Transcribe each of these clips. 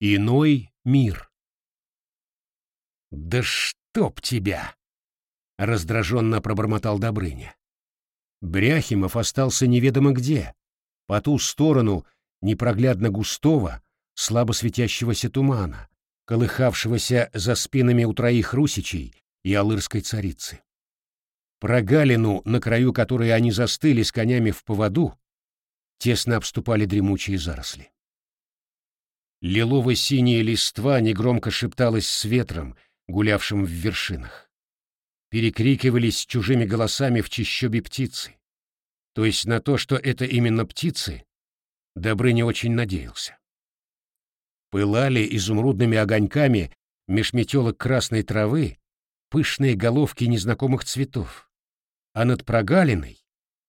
Иной мир. «Да чтоб тебя!» — раздраженно пробормотал Добрыня. Бряхимов остался неведомо где, по ту сторону непроглядно густого, слабо светящегося тумана, колыхавшегося за спинами у троих русичей и алырской царицы. Прогалину, на краю которой они застыли с конями в поводу, тесно обступали дремучие заросли. Лилово-синяя листва негромко шепталась с ветром, гулявшим в вершинах. Перекрикивались чужими голосами в чащобе птицы. То есть на то, что это именно птицы, Добрыня очень надеялся. Пылали изумрудными огоньками меж метелок красной травы пышные головки незнакомых цветов, а над прогалиной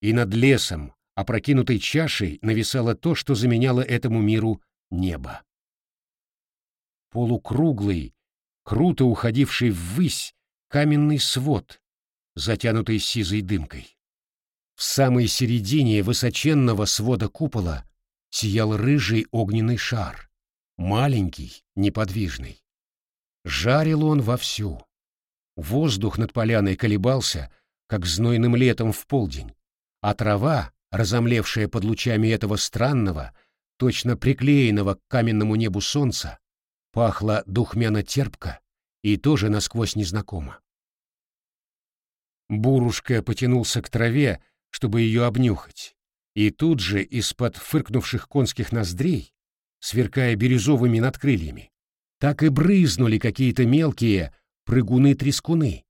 и над лесом, опрокинутой чашей, нависало то, что заменяло этому миру небо. Полукруглый, круто уходивший ввысь каменный свод, затянутый сизой дымкой. В самой середине высоченного свода купола сиял рыжий огненный шар, маленький, неподвижный. Жарил он вовсю. Воздух над поляной колебался, как знойным летом в полдень, а трава, разомлевшая под лучами этого странного, точно приклеенного к каменному небу солнца, пахла духмяно-терпко и тоже насквозь незнакомо. Бурушка потянулся к траве, чтобы ее обнюхать, и тут же из-под фыркнувших конских ноздрей, сверкая бирюзовыми надкрыльями, так и брызнули какие-то мелкие прыгуны-трескуны.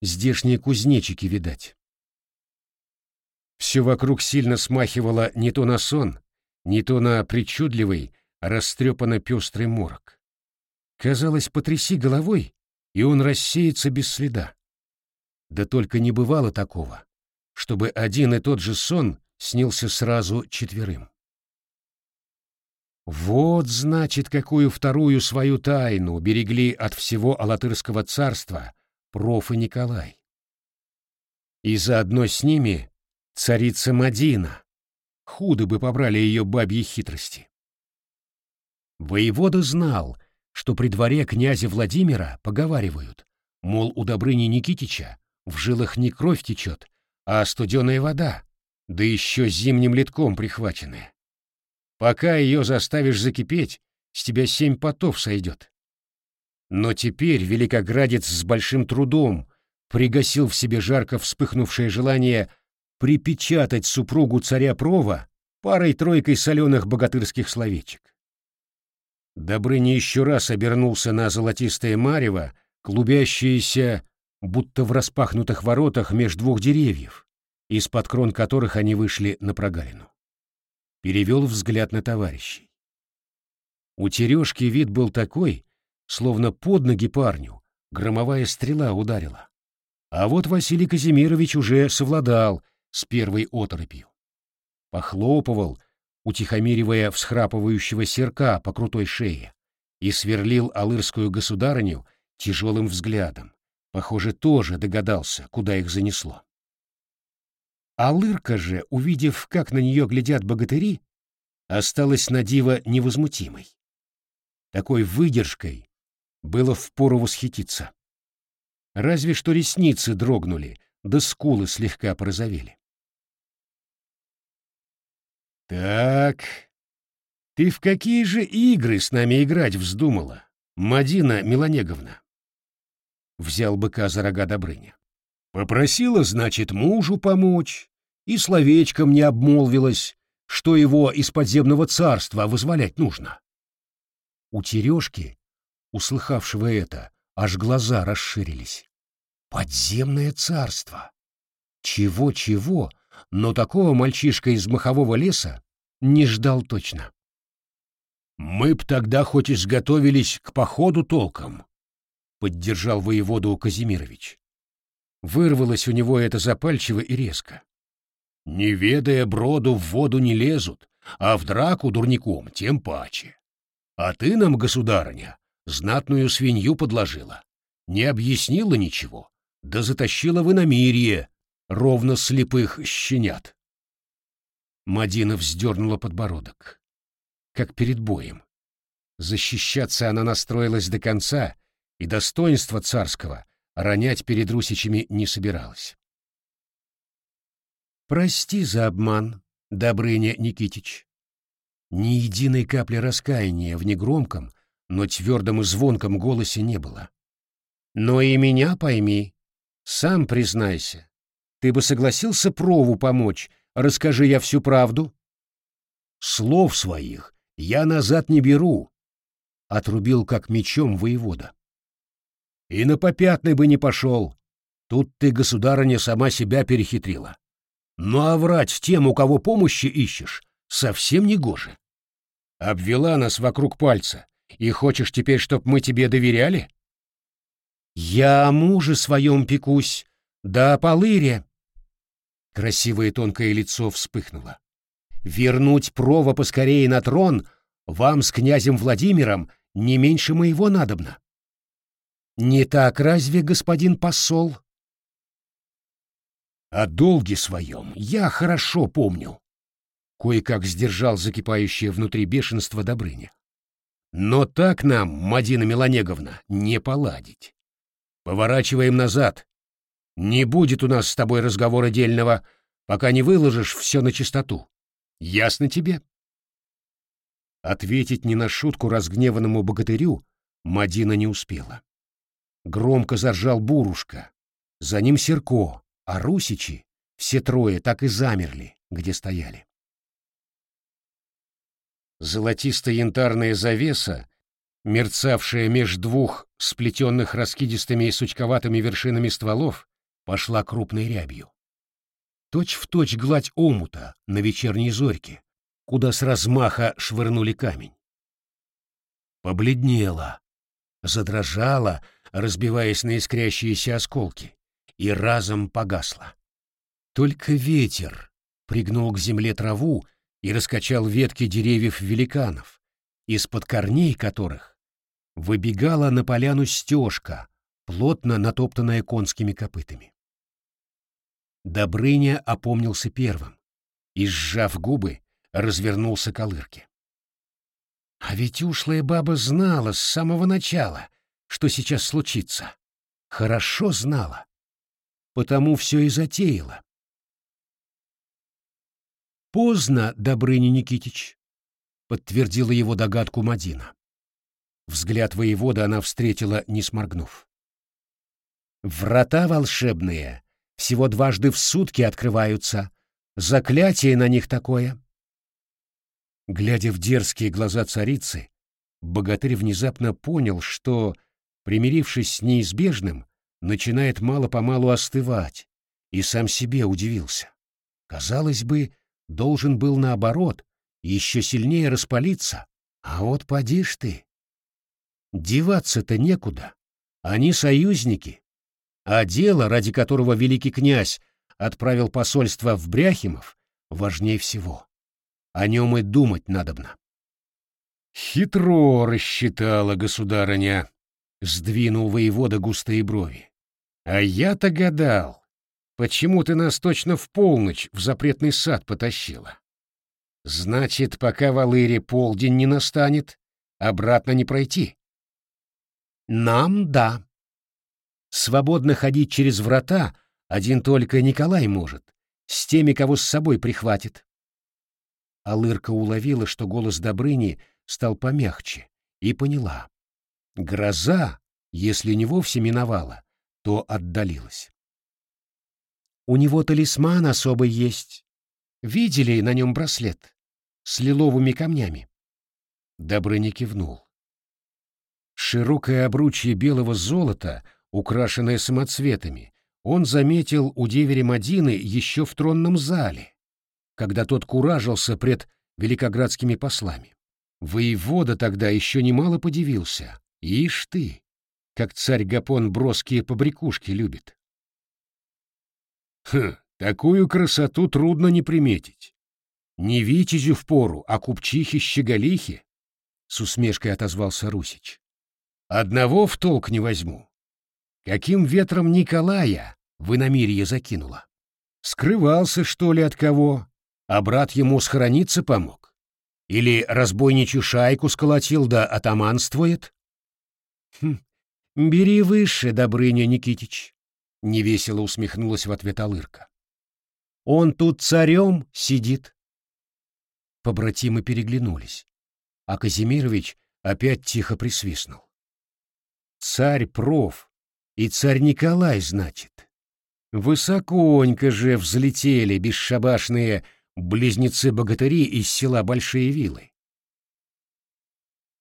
Здешние кузнечики, видать. Все вокруг сильно смахивало не то на сон, не то на причудливый, растрепанно-пестрый морок. Казалось, потряси головой, и он рассеется без следа. Да только не бывало такого, чтобы один и тот же сон снился сразу четверым. Вот, значит, какую вторую свою тайну берегли от всего Алатырского царства проф и Николай. И заодно с ними царица Мадина. Худо бы побрали ее бабьи хитрости. Воевода знал, что при дворе князя Владимира поговаривают, мол, у Добрыни Никитича в жилах не кровь течет, а студеная вода, да еще зимним литком прихваченная. Пока ее заставишь закипеть, с тебя семь потов сойдет. Но теперь великоградец с большим трудом пригасил в себе жарко вспыхнувшее желание припечатать супругу царя Прова парой-тройкой соленых богатырских словечек. Добрыня еще раз обернулся на золотистое марево, клубящееся, будто в распахнутых воротах меж двух деревьев, из-под крон которых они вышли на прогалину. Перевел взгляд на товарищей. У Терешки вид был такой, словно под ноги парню громовая стрела ударила. А вот Василий Казимирович уже совладал с первой оторопью. Похлопывал, утихомиривая всхрапывающего серка по крутой шее, и сверлил алырскую государыню тяжелым взглядом. Похоже, тоже догадался, куда их занесло. Алырка же, увидев, как на нее глядят богатыри, осталась на диво невозмутимой. Такой выдержкой было впору восхититься. Разве что ресницы дрогнули, да скулы слегка порозовели. «Так, ты в какие же игры с нами играть вздумала, Мадина Милонеговна?» Взял быка за рога Добрыня. «Попросила, значит, мужу помочь, и словечком не обмолвилась, что его из подземного царства вызволять нужно». У Терешки, услыхавшего это, аж глаза расширились. «Подземное царство! Чего-чего, но такого мальчишка из махового леса не ждал точно. «Мы б тогда хоть изготовились к походу толком», — поддержал воеводу Казимирович. Вырвалось у него это запальчиво и резко. «Не ведая броду, в воду не лезут, а в драку дурником тем паче. А ты нам, государыня, знатную свинью подложила, не объяснила ничего, да затащила в иномирье, ровно слепых щенят. Мадина вздернула подбородок, как перед боем. Защищаться она настроилась до конца, и достоинство царского ронять перед русичами не собиралась. «Прости за обман, Добрыня Никитич». Ни единой капли раскаяния в негромком, но твердом и звонком голосе не было. «Но и меня пойми, сам признайся, ты бы согласился Прову помочь, расскажи я всю правду?» «Слов своих я назад не беру», — отрубил как мечом воевода. «И на попятный бы не пошел. Тут ты, государыня, сама себя перехитрила. Ну а врать тем, у кого помощи ищешь, совсем не гоже. Обвела нас вокруг пальца, и хочешь теперь, чтоб мы тебе доверяли? Я о муже своем пекусь, да о полыре. Красивое тонкое лицо вспыхнуло. Вернуть Прова поскорее на трон вам с князем Владимиром не меньше моего надобно. Не так разве, господин посол? О долге своем я хорошо помню. Кое-как сдержал закипающее внутри бешенство Добрыня. Но так нам, Мадина Меланеговна, не поладить. Поворачиваем назад. Не будет у нас с тобой разговора дельного, пока не выложишь все на чистоту. Ясно тебе? Ответить не на шутку разгневанному богатырю Мадина не успела. Громко заржал Бурушка. За ним Серко, а русичи, все трое, так и замерли, где стояли. Золотисто-янтарная завеса, мерцавшая меж двух сплетенных раскидистыми и сучковатыми вершинами стволов, пошла крупной рябью. Точь в точь гладь омута на вечерней зорьке, куда с размаха швырнули камень. Побледнела, задрожала, разбиваясь на искрящиеся осколки, и разом погасла. Только ветер пригнул к земле траву и раскачал ветки деревьев великанов, из-под корней которых выбегала на поляну стежка, плотно натоптанная конскими копытами. Добрыня опомнился первым и, сжав губы, развернулся к Алырке. А ведь ушлая баба знала с самого начала, что сейчас случится. Хорошо знала. Потому все и затеяла. «Поздно, Добрыня Никитич», — подтвердила его догадку Мадина. Взгляд воевода она встретила, не сморгнув. «Врата волшебные всего дважды в сутки открываются. Заклятие на них такое. Глядя в дерзкие глаза царицы, богатырь внезапно понял, что, примирившись с неизбежным, начинает мало-помалу остывать, и сам себе удивился. Казалось бы, должен был наоборот, еще сильнее распалиться, а вот поди ж ты. Деваться-то некуда, они союзники, а дело, ради которого великий князь отправил посольство в Бряхимов, важнее всего. О нем и думать надобно. Хитро рассчитала государыня, сдвинул воевода густые брови. А я-то гадал, почему ты нас точно в полночь в запретный сад потащила. Значит, пока в Алыре полдень не настанет, обратно не пройти. Нам — да. Свободно ходить через врата один только Николай может, с теми, кого с собой прихватит. Алырка уловила, что голос Добрыни стал помягче, и поняла. Гроза, если не вовсе миновала, то отдалилась. У него талисман особый есть. Видели на нем браслет с лиловыми камнями? Добрыня кивнул. Широкое обручье белого золота, украшенное самоцветами, он заметил у деверя Мадины еще в тронном зале когда тот куражился пред великоградскими послами. Воевода тогда еще немало подивился. Ишь ты, как царь Гапон броские побрякушки любит. Хм, такую красоту трудно не приметить. Не витязю впору, а купчихи-щеголихи, — с усмешкой отозвался Русич. Одного в толк не возьму. Каким ветром Николая в иномирье закинула? Скрывался, что ли, от кого, а брат ему схорониться помог. Или разбойничью шайку сколотил да атаманствует? Хм, бери выше, Добрыня Никитич, — невесело усмехнулась в ответ Алырка. Он тут царем сидит. Побратимы переглянулись, а Казимирович опять тихо присвистнул. Царь проф, и царь Николай, значит. Высоконько же взлетели бесшабашные близнецы-богатыри из села Большие Вилы.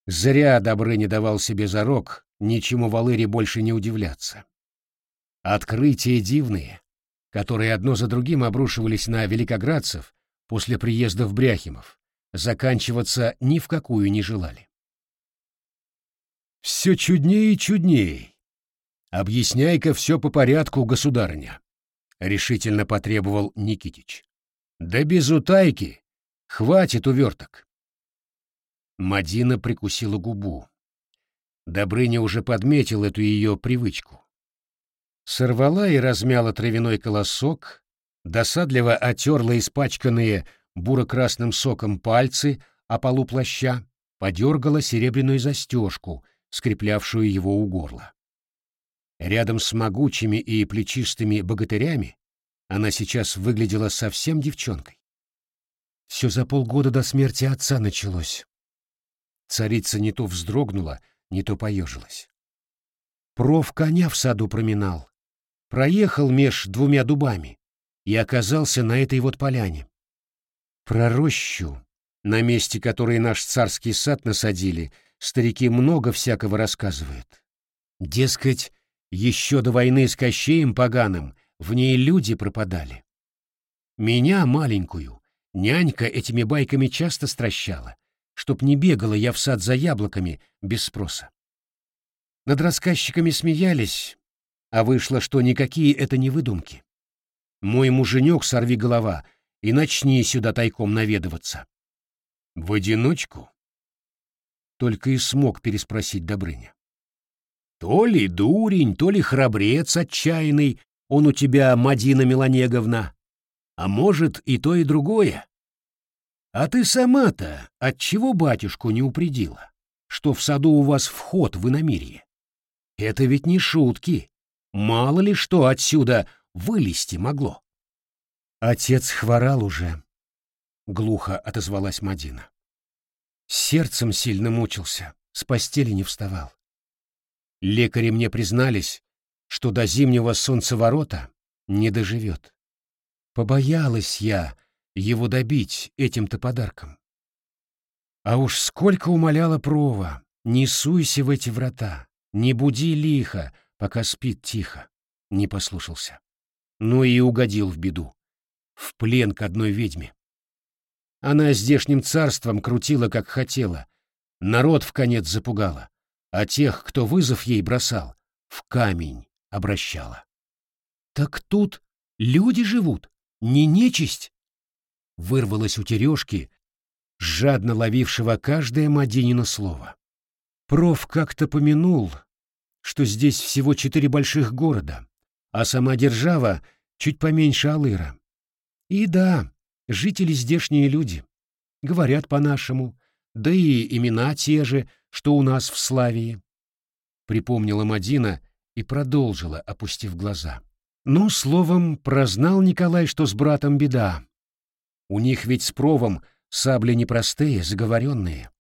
Зря Добрыня давал себе зарок ничему в Алыре больше не удивляться. Открытия дивные, которые одно за другим обрушивались на великоградцев после приезда в Бряхимов, заканчиваться ни в какую не желали. «Все чуднее и чуднее. Объясняй-ка все по порядку, государыня», — решительно потребовал Никитич. «Да без утайки. Хватит уверток». Мадина прикусила губу. Добрыня уже подметил эту ее привычку. Сорвала и размяла травяной колосок, досадливо отерла испачканные буро-красным соком пальцы о полу плаща, подергала серебряную застежку, скреплявшую его у горла. Рядом с могучими и плечистыми богатырями она сейчас выглядела совсем девчонкой. Все за полгода до смерти отца началось. Царица не то вздрогнула, не то поежилась. Проф коня в саду проминал, проехал меж двумя дубами и оказался на этой вот поляне. Про рощу, на месте которой наш царский сад насадили, старики много всякого рассказывают. Дескать, еще до войны с Кощеем поганым в ней люди пропадали. Меня, маленькую, нянька этими байками часто стращала, чтоб не бегала я в сад за яблоками без спроса. Над рассказчиками смеялись, а вышло, что никакие это не выдумки. Мой муженек, сорви голова, и начни сюда тайком наведываться. В одиночку? Только и смог переспросить Добрыня. То ли дурень, то ли храбрец отчаянный, он у тебя, Мадина Меланеговна. А может, и то, и другое. А ты сама-то отчего батюшку не упредила, что в саду у вас вход в иномирье? Это ведь не шутки. Мало ли что отсюда вылезти могло. Отец хворал уже, — глухо отозвалась Мадина. Сердцем сильно мучился, с постели не вставал. Лекари мне признались, что до зимнего солнцеворота не доживет. Побоялась я его добить этим-то подарком. А уж сколько умоляла Прова, не суйся в эти врата, не буди лихо, пока спит тихо. Не послушался. Ну и угодил в беду. В плен к одной ведьме. Она здешним царством крутила, как хотела. Народ в конец запугала а тех, кто вызов ей бросал, в камень обращала. «Так тут люди живут, не нечисть!» Вырвалось у Терешки, жадно ловившего каждое Мадинино слово. Проф как-то помянул, что здесь всего четыре больших города, а сама держава чуть поменьше Алыра. И да, жители здешние люди, говорят по-нашему, да и имена те же, что у нас в Славии. Припомнила Мадина и продолжила, опустив глаза. Ну, словом, прознал Николай, что с братом беда. У них ведь с провом сабли непростые, заговоренные.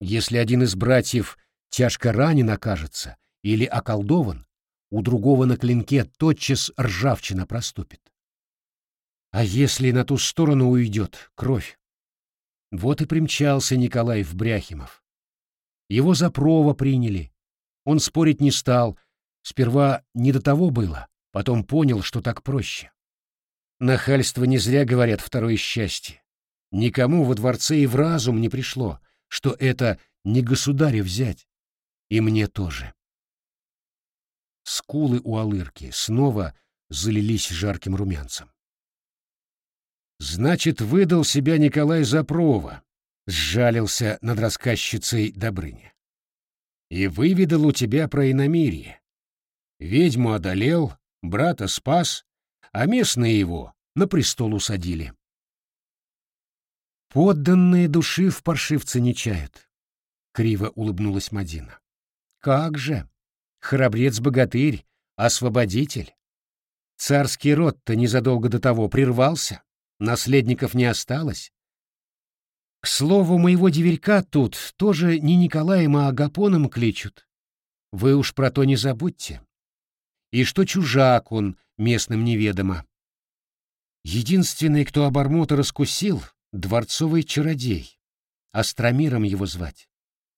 Если один из братьев тяжко ранен окажется или околдован, у другого на клинке тотчас ржавчина проступит. А если на ту сторону уйдет кровь? Вот и примчался Николай в Бряхимов. Его за прова приняли. Он спорить не стал. Сперва не до того было, потом понял, что так проще. Нахальство не зря говорят второе счастье. Никому во дворце и в разум не пришло, что это не государя взять. И мне тоже. Скулы у Алырки снова залились жарким румянцем. Значит, выдал себя Николай Запрова, сжалился над рассказчицей Добрыня. И выведал у тебя про иномирье. Ведьму одолел, брата спас, а местные его на престол усадили. Подданные души в паршивце не чают, — криво улыбнулась Мадина. Как же! Храбрец-богатырь, освободитель. Царский род-то незадолго до того прервался, наследников не осталось. К слову, моего деверька тут тоже не Николаем, а Агапоном кличут. Вы уж про то не забудьте. И что чужак он, местным неведомо. Единственный, кто обормота раскусил, — дворцовый чародей. Астромиром его звать.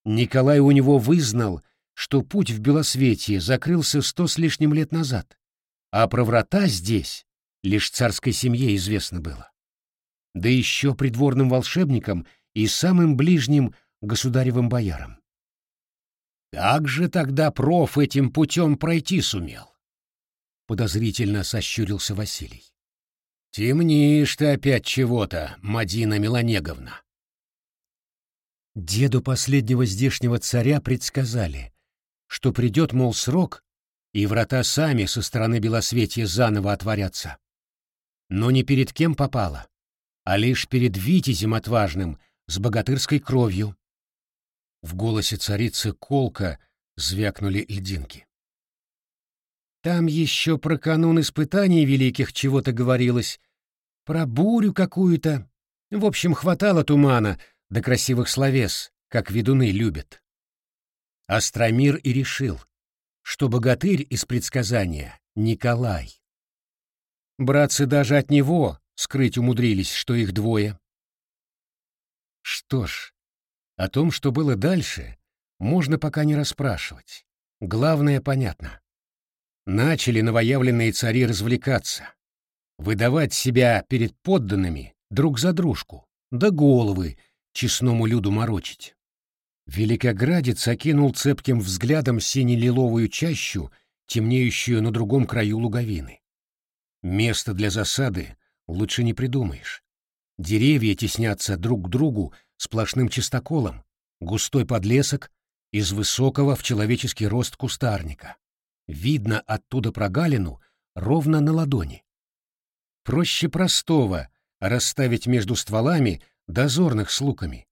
Николай у него вызнал, что путь в Белосветие закрылся сто с лишним лет назад, а про врата здесь лишь царской семье известно было. Да еще придворным волшебникам и самым ближним государевым боярам. Как же тогда проф этим путем пройти сумел? Подозрительно сощурился Василий. Темнишь ты опять чего-то, Мадина Меланеговна. Деду последнего здешнего царя предсказали, что придет, мол, срок, и врата сами со стороны Белосветья заново отворятся. Но не перед кем попало, а лишь перед витязем отважным с богатырской кровью. В голосе царицы колка звякнули льдинки. Там еще про канун испытаний великих чего-то говорилось, про бурю какую-то. В общем, хватало тумана до красивых словес, как ведуны любят. Астромир и решил, что богатырь из предсказания — Николай. Братцы даже от него скрыть умудрились, что их двое. Что ж, о том, что было дальше, можно пока не расспрашивать. Главное понятно. Начали новоявленные цари развлекаться, выдавать себя перед подданными друг за дружку, да головы честному люду морочить. Великоградец окинул цепким взглядом сине-лиловую чащу, темнеющую на другом краю луговины. Место для засады лучше не придумаешь. Деревья теснятся друг к другу сплошным чистоколом, густой подлесок из высокого в человеческий рост кустарника. Видно оттуда прогалину ровно на ладони. Проще простого расставить между стволами дозорных с луками,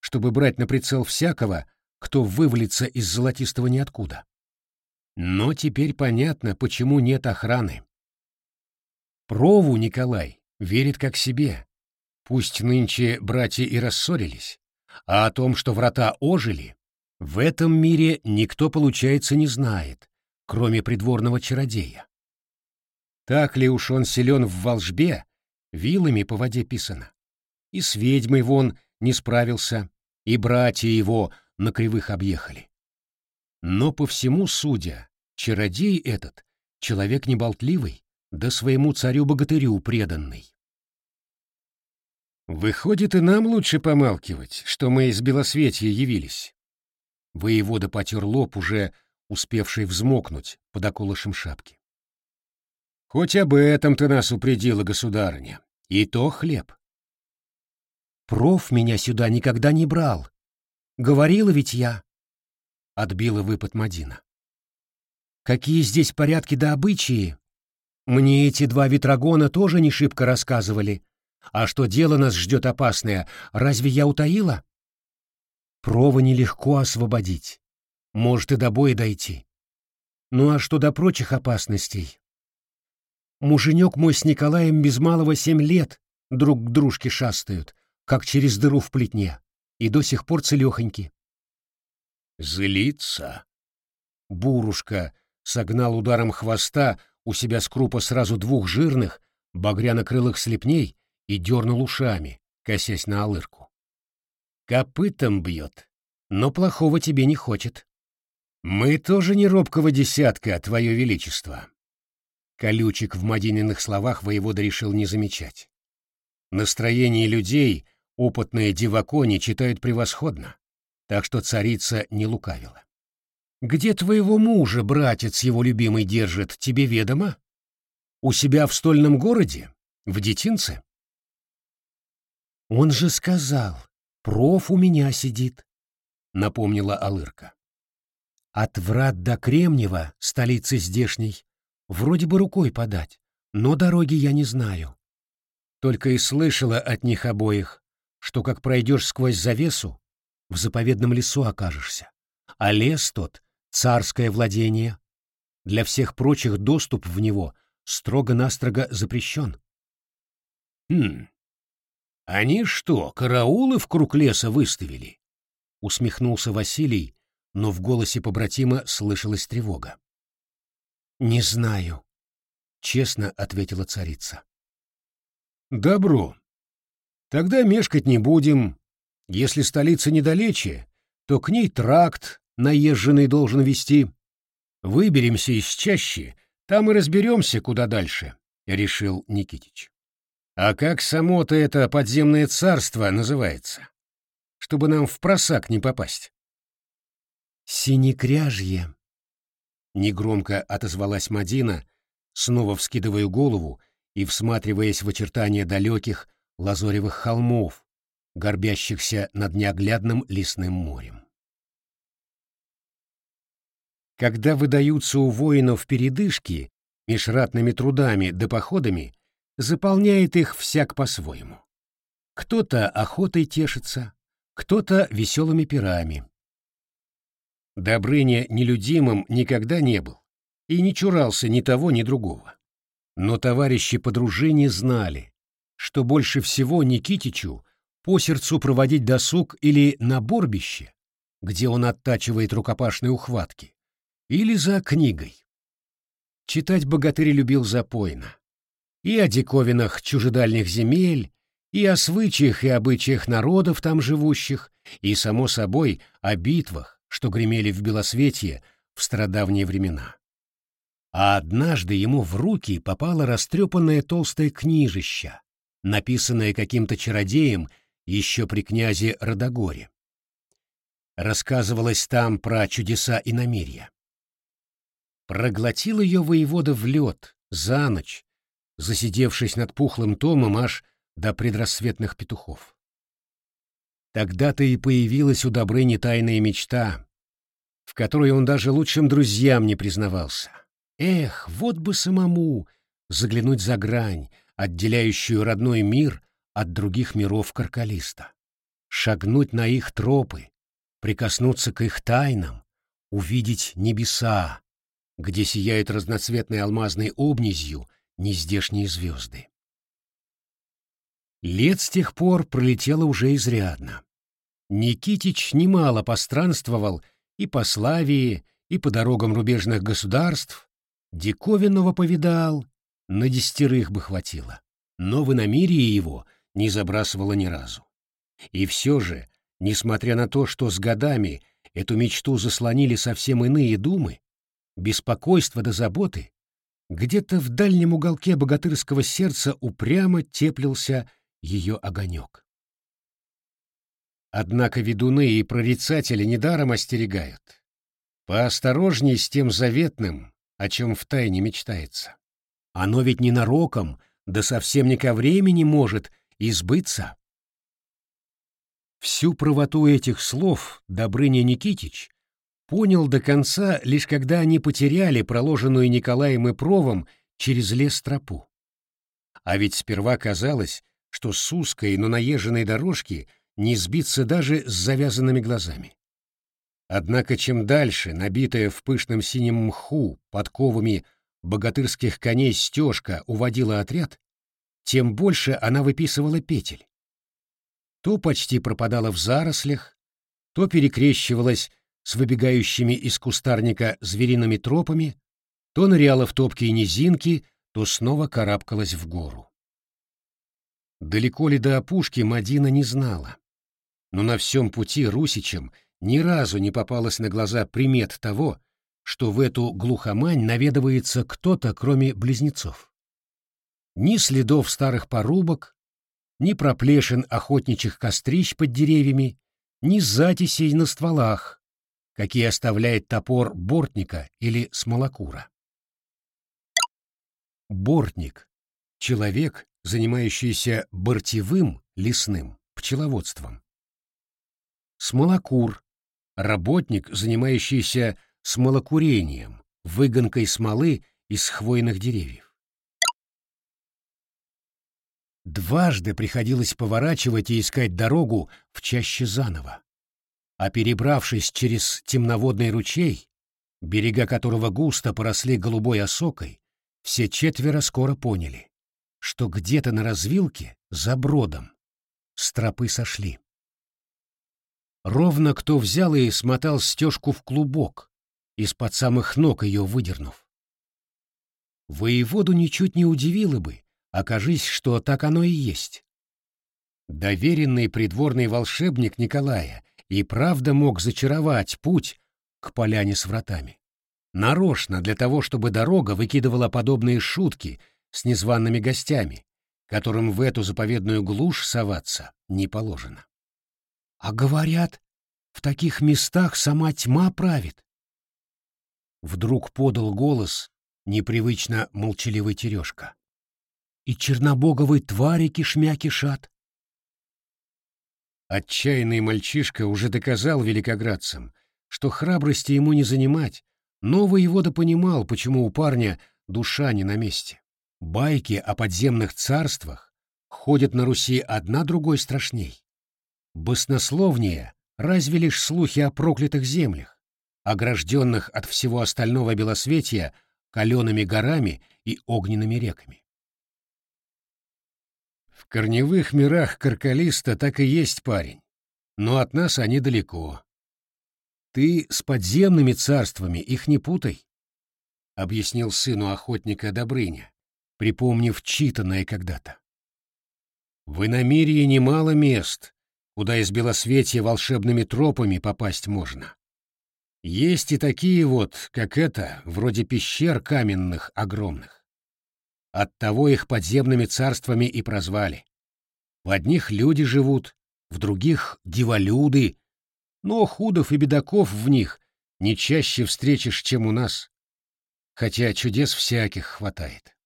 чтобы брать на прицел всякого, кто вывалится из золотистого ниоткуда. Но теперь понятно, почему нет охраны. Прову Николай верит как себе. Пусть нынче братья и рассорились, а о том, что врата ожили, в этом мире никто, получается, не знает, кроме придворного чародея. Так ли уж он силен в волжбе, вилами по воде писано. И с ведьмой вон не справился, и братья его на кривых объехали. Но по всему судя, чародей этот — человек неболтливый, да своему царю-богатырю преданный. Выходит, и нам лучше помалкивать, что мы из Белосветья явились. Воевода потер лоб, уже успевший взмокнуть под околышем шапки. Хоть об этом ты нас упредила, государыня, и то хлеб. Проф меня сюда никогда не брал. Говорила ведь я. Отбила выпад Мадина. Какие здесь порядки да обычаи? Мне эти два ветрогона тоже не шибко рассказывали. А что дело нас ждет опасное, разве я утаила? Прова нелегко освободить. Может и до боя дойти. Ну а что до прочих опасностей? Муженек мой с Николаем без малого семь лет друг к дружке шастают, как через дыру в плетне, и до сих пор целехоньки. Злится. Бурушка согнал ударом хвоста у себя с крупа сразу двух жирных, багряно-крылых слепней и дернул ушами, косясь на алырку. Копытом бьет, но плохого тебе не хочет. Мы тоже не робкого десятка, твое величество. Колючек в Мадининых словах воевода решил не замечать. Настроение людей опытные дивакони читают превосходно, так что царица не лукавила. «Где твоего мужа, братец его любимый, держит, тебе ведомо? У себя в стольном городе? В детинце?» «Он же сказал, проф у меня сидит», — напомнила Алырка. От врат до Кремнева, столицы здешней, вроде бы рукой подать, но дороги я не знаю. Только и слышала от них обоих, что как пройдешь сквозь завесу, в заповедном лесу окажешься, а лес тот — царское владение. Для всех прочих доступ в него строго-настрого запрещен. «Хм, они что, караулы в круг леса выставили?» — усмехнулся Василий, но в голосе побратима слышалась тревога. «Не знаю», — честно ответила царица. «Добро. Тогда мешкать не будем. Если столица недалече, то к ней тракт наезженный должен вести. Выберемся из чащи, там и разберемся, куда дальше», — решил Никитич. «А как само-то это подземное царство называется? Чтобы нам в просак не попасть». «Синекряжье», — негромко отозвалась Мадина, снова вскидывая голову и всматриваясь в очертания далеких лазоревых холмов, горбящихся над неоглядным лесным морем. Когда выдаются у воинов передышки меж ратными трудами да походами, заполняет их всяк по-своему. Кто-то охотой тешится, кто-то веселыми пирами, Добрыня нелюдимым никогда не был и не чурался ни того, ни другого. Но товарищи по дружине знали, что больше всего Никитичу по сердцу проводить досуг или на борбище, где он оттачивает рукопашные ухватки, или за книгой. Читать богатырь любил запойно. И о диковинах чужедальних земель, и о свычаях и обычаях народов там живущих, и, само собой, о битвах, что гремели в Белосветье в стародавние времена. А однажды ему в руки попало растрепанное толстое книжище, написанное каким-то чародеем еще при князе Родогоре. Рассказывалось там про чудеса и намерия. Проглотил ее воевода в лед, за ночь, засидевшись над пухлым томом аж до предрассветных петухов. Тогда-то и появилась у Добрыни тайная мечта, в которой он даже лучшим друзьям не признавался. Эх, вот бы самому заглянуть за грань, отделяющую родной мир от других миров Каркалиста, шагнуть на их тропы, прикоснуться к их тайнам, увидеть небеса, где сияют разноцветной алмазной обнизью нездешние звезды. Лет с тех пор пролетело уже изрядно. Никитич немало постранствовал и по Славии, и по дорогам рубежных государств, диковинного повидал, на десятерых бы хватило, но в иномирие его не забрасывало ни разу. И все же, несмотря на то, что с годами эту мечту заслонили совсем иные думы, беспокойство до заботы, где-то в дальнем уголке богатырского сердца упрямо теплился ее огонек. Однако ведуны и прорицатели недаром остерегают. Поосторожней с тем заветным, о чем втайне мечтается. Оно ведь ненароком, да совсем не ко времени может избыться. Всю правоту этих слов Добрыня Никитич понял до конца, лишь когда они потеряли проложенную Николаем и Провом через лес тропу. А ведь сперва казалось, что с узкой, но наезженной дорожки не сбиться даже с завязанными глазами. Однако чем дальше, набитая в пышном синем мху подковами богатырских коней стежка уводила отряд, тем больше она выписывала петель. То почти пропадала в зарослях, то перекрещивалась с выбегающими из кустарника звериными тропами, то ныряла в топкие низинки, то снова карабкалась в гору. Далеко ли до опушки Мадина не знала. Но на всем пути русичам ни разу не попалось на глаза примет того, что в эту глухомань наведывается кто-то, кроме близнецов. Ни следов старых порубок, ни проплешин охотничьих кострищ под деревьями, ни затисей на стволах, какие оставляет топор бортника или смолокура. Бортник — человек, занимающийся бортевым лесным пчеловодством. Смолокур – работник, занимающийся смолокурением, выгонкой смолы из хвойных деревьев. Дважды приходилось поворачивать и искать дорогу в чаще заново. А перебравшись через темноводный ручей, берега которого густо поросли голубой осокой, все четверо скоро поняли, что где-то на развилке, за бродом, с тропы сошли. Ровно кто взял и смотал стежку в клубок, из-под самых ног ее выдернув. Воеводу ничуть не удивило бы, окажись, что так оно и есть. Доверенный придворный волшебник Николая и правда мог зачаровать путь к поляне с вратами. Нарочно для того, чтобы дорога выкидывала подобные шутки с незваными гостями, которым в эту заповедную глушь соваться не положено. А говорят, в таких местах сама тьма правит. Вдруг подал голос непривычно молчаливый Терешка. И чернобоговой твари кишмя кишат. Отчаянный мальчишка уже доказал великоградцам, что храбрости ему не занимать, но воевода понимал, почему у парня душа не на месте. Байки о подземных царствах ходят на Руси одна другой страшней. Баснословнее разве лишь слухи о проклятых землях, огражденных от всего остального белосветия калеными горами и огненными реками. Корневых мирах Каркалиста так и есть парень, но от нас они далеко. Ты с подземными царствами их не путай, — объяснил сыну охотника Добрыня, припомнив читанное когда-то. В иномирье немало мест, куда из Белосветия волшебными тропами попасть можно. Есть и такие вот, как это, вроде пещер каменных огромных. Оттого их подземными царствами и прозвали. В одних люди живут, в других — диволюды, но худов и бедаков в них не чаще встретишь, чем у нас, хотя чудес всяких хватает.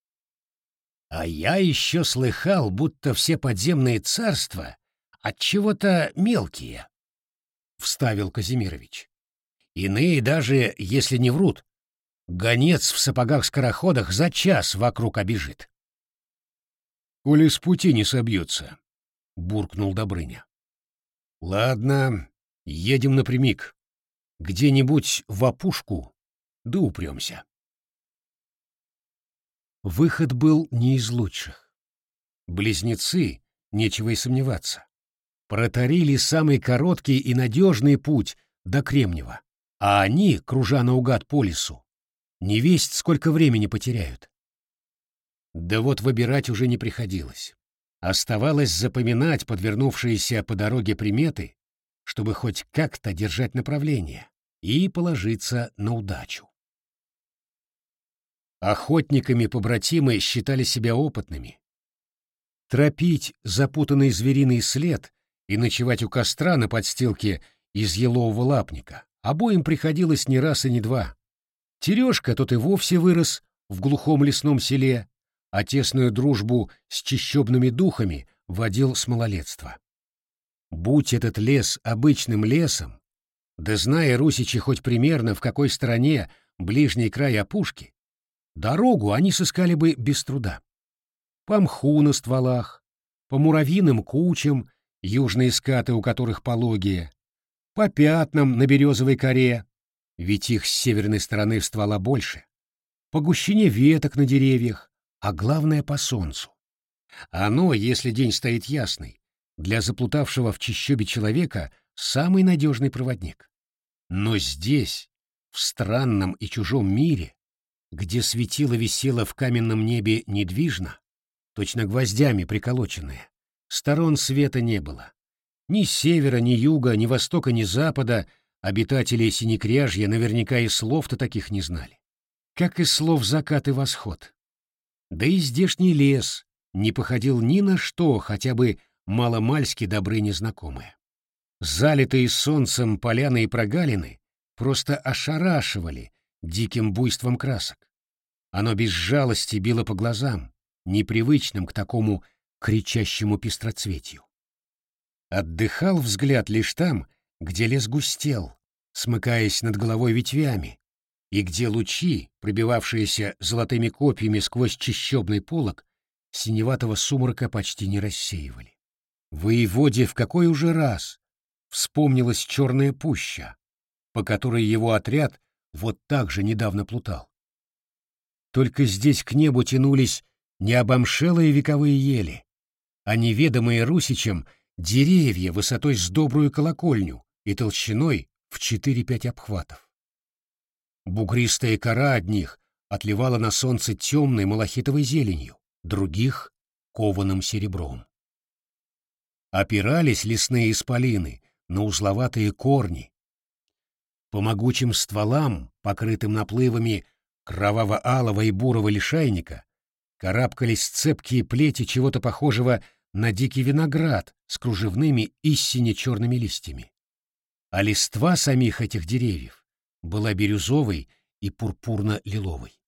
А я еще слыхал, будто все подземные царства от чего-то мелкие, — вставил Казимирович. Иные даже, если не врут, гонец в сапогах-скороходах за час вокруг обежит. «Коли с пути не собьется», — буркнул Добрыня. «Ладно, Едем напрямик. Где-нибудь в опушку, да упремся. Выход был не из лучших. Близнецы, нечего и сомневаться, протарили самый короткий и надежный путь до Кремнева, а они, кружа наугад по лесу, не весть сколько времени потеряют. Да вот выбирать уже не приходилось. Оставалось запоминать подвернувшиеся по дороге приметы чтобы хоть как-то держать направление и положиться на удачу. Охотниками побратимы считали себя опытными. Тропить запутанный звериный след и ночевать у костра на подстилке из елового лапника обоим приходилось не раз и не два. Терешка тот и вовсе вырос в глухом лесном селе, а тесную дружбу с чищебными духами водил с малолетства. Будь этот лес обычным лесом, да зная русичи хоть примерно в какой стороне ближний край опушки, дорогу они сыскали бы без труда. По мху на стволах, по муравьиным кучам, южные скаты у которых пологие, по пятнам на березовой коре, ведь их с северной стороны ствола больше, по гущине веток на деревьях, а главное по солнцу. Оно, если день стоит ясный, для заплутавшего в чащобе человека самый надежный проводник. Но здесь, в странном и чужом мире, где светило висело в каменном небе недвижно, точно гвоздями приколоченное, сторон света не было. Ни севера, ни юга, ни востока, ни запада обитатели Синекряжья наверняка и слов-то таких не знали. Как и слов закат и восход. Да и здешний лес не походил ни на что, хотя бы маломальски добры незнакомые. Залитые солнцем поляны и прогалины просто ошарашивали диким буйством красок. Оно без жалости било по глазам, непривычным к такому кричащему пестроцветью. Отдыхал взгляд лишь там, где лес густел, смыкаясь над головой ветвями, и где лучи, пробивавшиеся золотыми копьями сквозь чищебный полог, синеватого сумрака почти не рассеивали. Воеводе в какой уже раз вспомнилась черная пуща, по которой его отряд вот так же недавно плутал. Только здесь к небу тянулись не обомшелые вековые ели, а неведомые русичам деревья высотой с добрую колокольню и толщиной в 4-5 обхватов. Бугристая кора одних отливала на солнце темной малахитовой зеленью, других — кованым серебром. Опирались лесные исполины на узловатые корни. По могучим стволам, покрытым наплывами кроваво-алого и бурого лишайника, карабкались цепкие плети чего-то похожего на дикий виноград с кружевными и сине-черными листьями. А листва самих этих деревьев была бирюзовой и пурпурно-лиловой.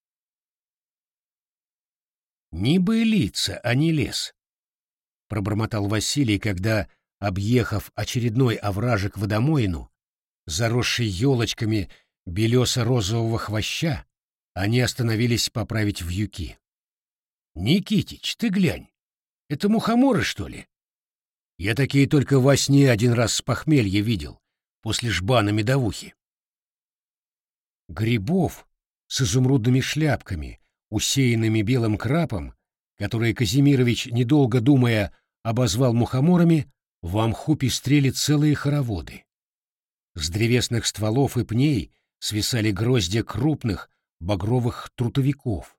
«Не былица, а не лес», — пробормотал Василий, когда, объехав очередной овражек водомоину, заросший елочками белесо-розового хвоща, они остановились поправить вьюки. «Никитич, ты глянь, это мухоморы, что ли? Я такие только во сне один раз с похмелья видел, после жбана медовухи». Грибов с изумрудными шляпками, усеянными белым крапом, которые Казимирович, недолго думая, обозвал мухоморами, в амху пестрели целые хороводы. С древесных стволов и пней свисали гроздья крупных багровых трутовиков.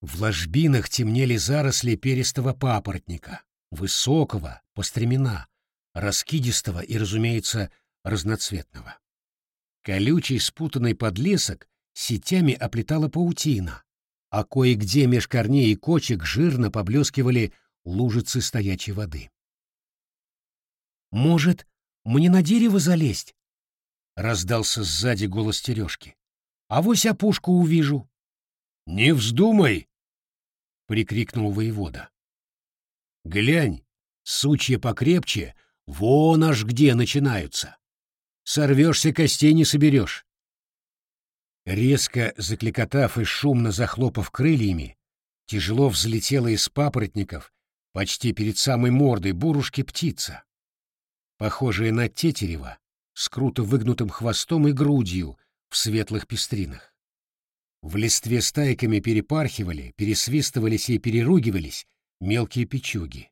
В ложбинах темнели заросли перистого папоротника, высокого, постремена, раскидистого и, разумеется, разноцветного. Колючий спутанный подлесок сетями оплетала паутина, а кое-где меж корней и кочек жирно поблескивали лужицы стоячей воды. «Может, мне на дерево залезть?» — раздался сзади голос Терешки. «А вось опушку увижу». «Не вздумай!» — прикрикнул воевода. «Глянь, сучья покрепче, вон аж где начинаются. Сорвешься, костей не соберешь. Резко закликотав и шумно захлопав крыльями, тяжело взлетела из папоротников почти перед самой мордой бурушки птица, похожая на тетерева, с круто выгнутым хвостом и грудью в светлых пестринах. В листве стайками перепархивали, пересвистывались и переругивались мелкие печуги.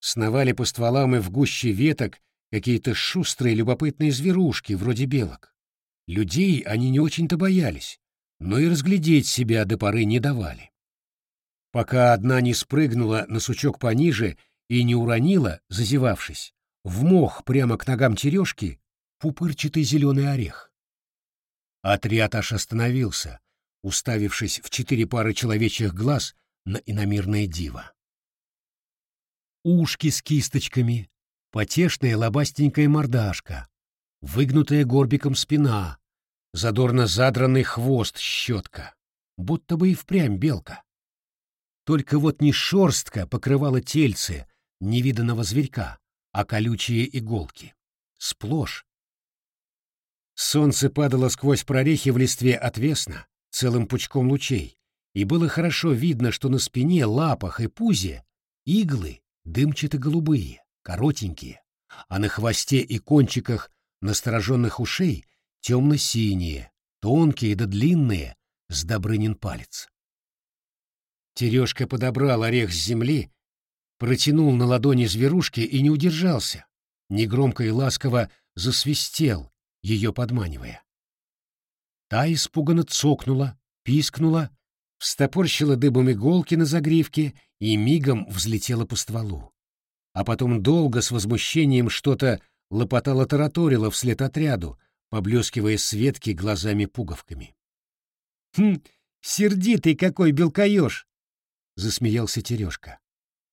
Сновали по стволам и в гуще веток какие-то шустрые любопытные зверушки, вроде белок. Людей они не очень-то боялись, но и разглядеть себя до поры не давали. Пока одна не спрыгнула на сучок пониже и не уронила, зазевавшись, в мох прямо к ногам тережки пупырчатый зеленый орех. Отряд аж остановился, уставившись в четыре пары человечьих глаз на иномирное диво. Ушки с кисточками, потешная лобастенькая мордашка, выгнутая горбиком спина, задорно задранный хвост щетка, будто бы и впрямь белка. Только вот не шерстка покрывала тельце невиданного зверька, а колючие иголки. Сплошь. Солнце падало сквозь прорехи в листве отвесно, целым пучком лучей, и было хорошо видно, что на спине, лапах и пузе иглы дымчато-голубые, коротенькие, а на хвосте и кончиках настороженных ушей темно-синие, тонкие да длинные, с Добрынин палец. Терешка подобрал орех с земли, протянул на ладони зверушки и не удержался, негромко и ласково засвистел, ее подманивая. Та испуганно цокнула, пискнула, встопорщила дыбом иголки на загривке и мигом взлетела по стволу. А потом долго с возмущением что-то лопотала-тараторила вслед отряду, поблескивая светки глазами-пуговками. «Хм, сердитый какой белкаешь!» — засмеялся Терешка.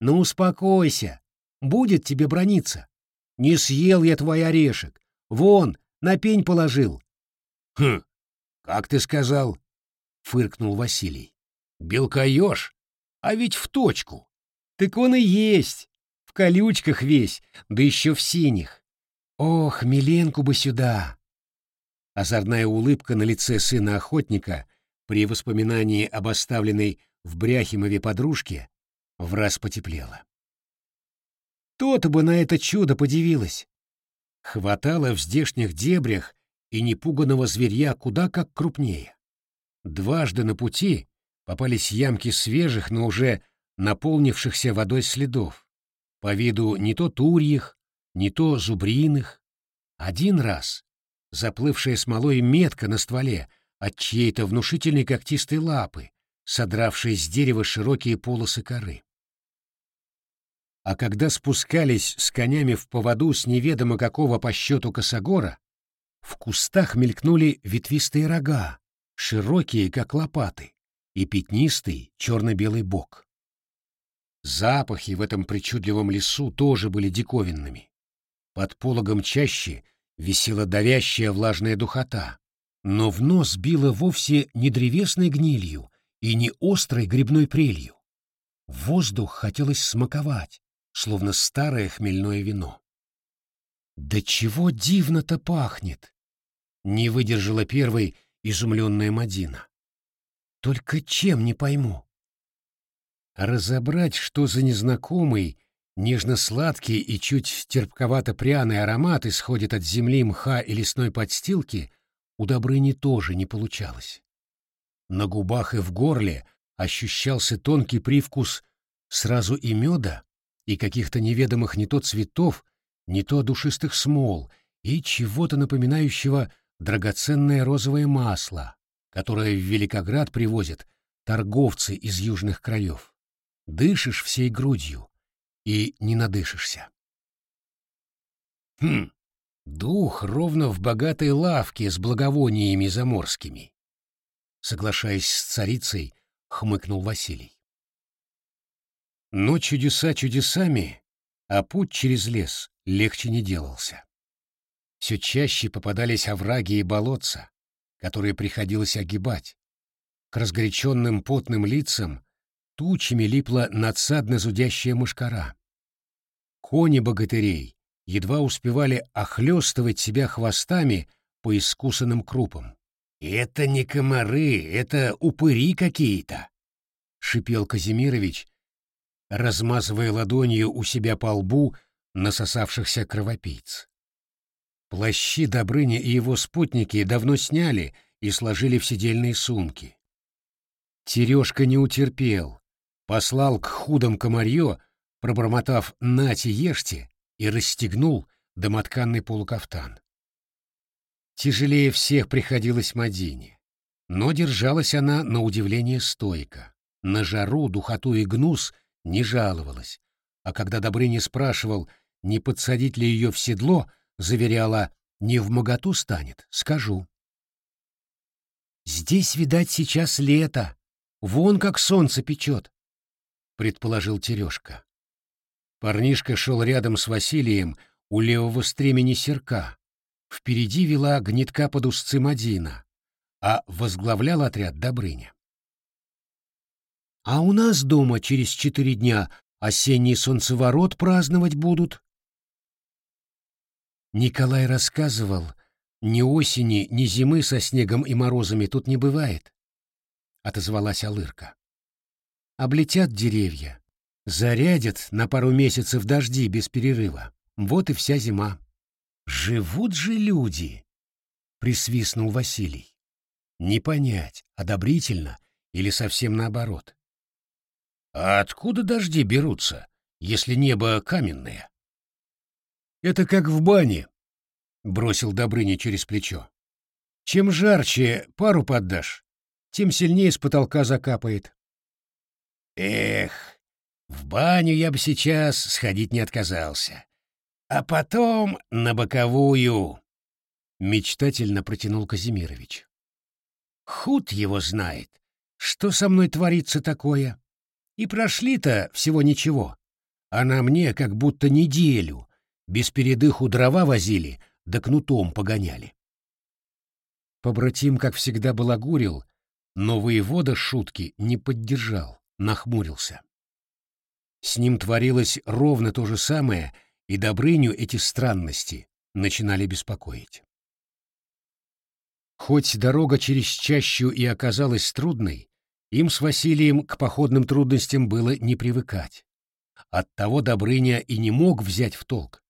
«Ну, успокойся, будет тебе брониться. Не съел я твой орешек, вон, на пень положил». «Хм, как ты сказал?» — фыркнул Василий. «Белкаешь? А ведь в точку». «Так он и есть, колючках весь, да еще в синих. Ох, Миленку бы сюда! Озорная улыбка на лице сына охотника при воспоминании об оставленной в Бряхимове подружке враз потеплело. То-то бы на это чудо подивилась. Хватало в здешних дебрях и непуганного зверья куда как крупнее. Дважды на пути попались ямки свежих, но уже наполнившихся водой следов, по виду не то турьих, не то зубриных. Один раз заплывшая смолой метка на стволе от чьей-то внушительной когтистой лапы, содравшей с дерева широкие полосы коры. А когда спускались с конями в поводу с неведомо какого по счету косогора, в кустах мелькнули ветвистые рога, широкие, как лопаты, и пятнистый черно-белый бок. Запахи в этом причудливом лесу тоже были диковинными. Под пологом чаще висела давящая влажная духота, но в нос било вовсе не древесной гнилью и не острой грибной прелью. Воздух хотелось смаковать, словно старое хмельное вино. «Да чего дивно-то пахнет!» — не выдержала первой изумленная Мадина. «Только чем не пойму?» Разобрать, что за незнакомый, нежно-сладкий и чуть терпковато-пряный аромат исходит от земли, мха и лесной подстилки, у Добрыни тоже не получалось. На губах и в горле ощущался тонкий привкус сразу и меда, и каких-то неведомых не то цветов, не то душистых смол, и чего-то напоминающего драгоценное розовое масло, которое в Великоград привозят торговцы из южных краев. Дышишь всей грудью и не надышишься. Хм, дух ровно в богатой лавке с благовониями заморскими. Соглашаясь с царицей, хмыкнул Василий. Но чудеса чудесами, а путь через лес легче не делался. Все чаще попадались овраги и болотца, которые приходилось огибать. К разгоряченным потным лицам тучами липла надсадно зудящая мышкара. Кони богатырей едва успевали охлестывать себя хвостами по искусанным крупам. «Это не комары, это упыри какие-то!» — шипел Казимирович, размазывая ладонью у себя по лбу насосавшихся кровопийц. Плащи Добрыни и его спутники давно сняли и сложили в сидельные сумки. Терешка не утерпел, послал к худам комарье, пробормотав «нате, ешьте», и расстегнул домотканный полукафтан. Тяжелее всех приходилось Мадине, но держалась она на удивление стойко. На жару, духоту и гнус — не жаловалась, а когда Добрыня спрашивал, не подсадить ли ее в седло, заверяла, не в моготу станет, скажу. «Здесь, видать, сейчас лето, вон как солнце печет», — предположил Терешка. Парнишка шел рядом с Василием у левого стремени серка. Впереди вела гнетка под узцы Мадина, а возглавлял отряд Добрыня. А у нас дома через четыре дня осенний солнцеворот праздновать будут. Николай рассказывал, ни осени, ни зимы со снегом и морозами тут не бывает, — отозвалась Алырка. Облетят деревья, зарядят на пару месяцев дожди без перерыва. Вот и вся зима. Живут же люди, — присвистнул Василий. Не понять, одобрительно или совсем наоборот. А откуда дожди берутся, если небо каменное? Это как в бане, бросил Добрыня через плечо. Чем жарче пару поддашь, тем сильнее с потолка закапает. Эх, в баню я бы сейчас сходить не отказался. А потом на боковую, мечтательно протянул Казимирович. Худ его знает, что со мной творится такое. И прошли-то всего ничего. А на мне как будто неделю. Без передыху дрова возили, да кнутом погоняли. Побратим, как всегда, балагурил, но воевода шутки не поддержал, нахмурился. С ним творилось ровно то же самое, и Добрыню эти странности начинали беспокоить. Хоть дорога через чащу и оказалась трудной, Им с Василием к походным трудностям было не привыкать. Оттого Добрыня и не мог взять в толк,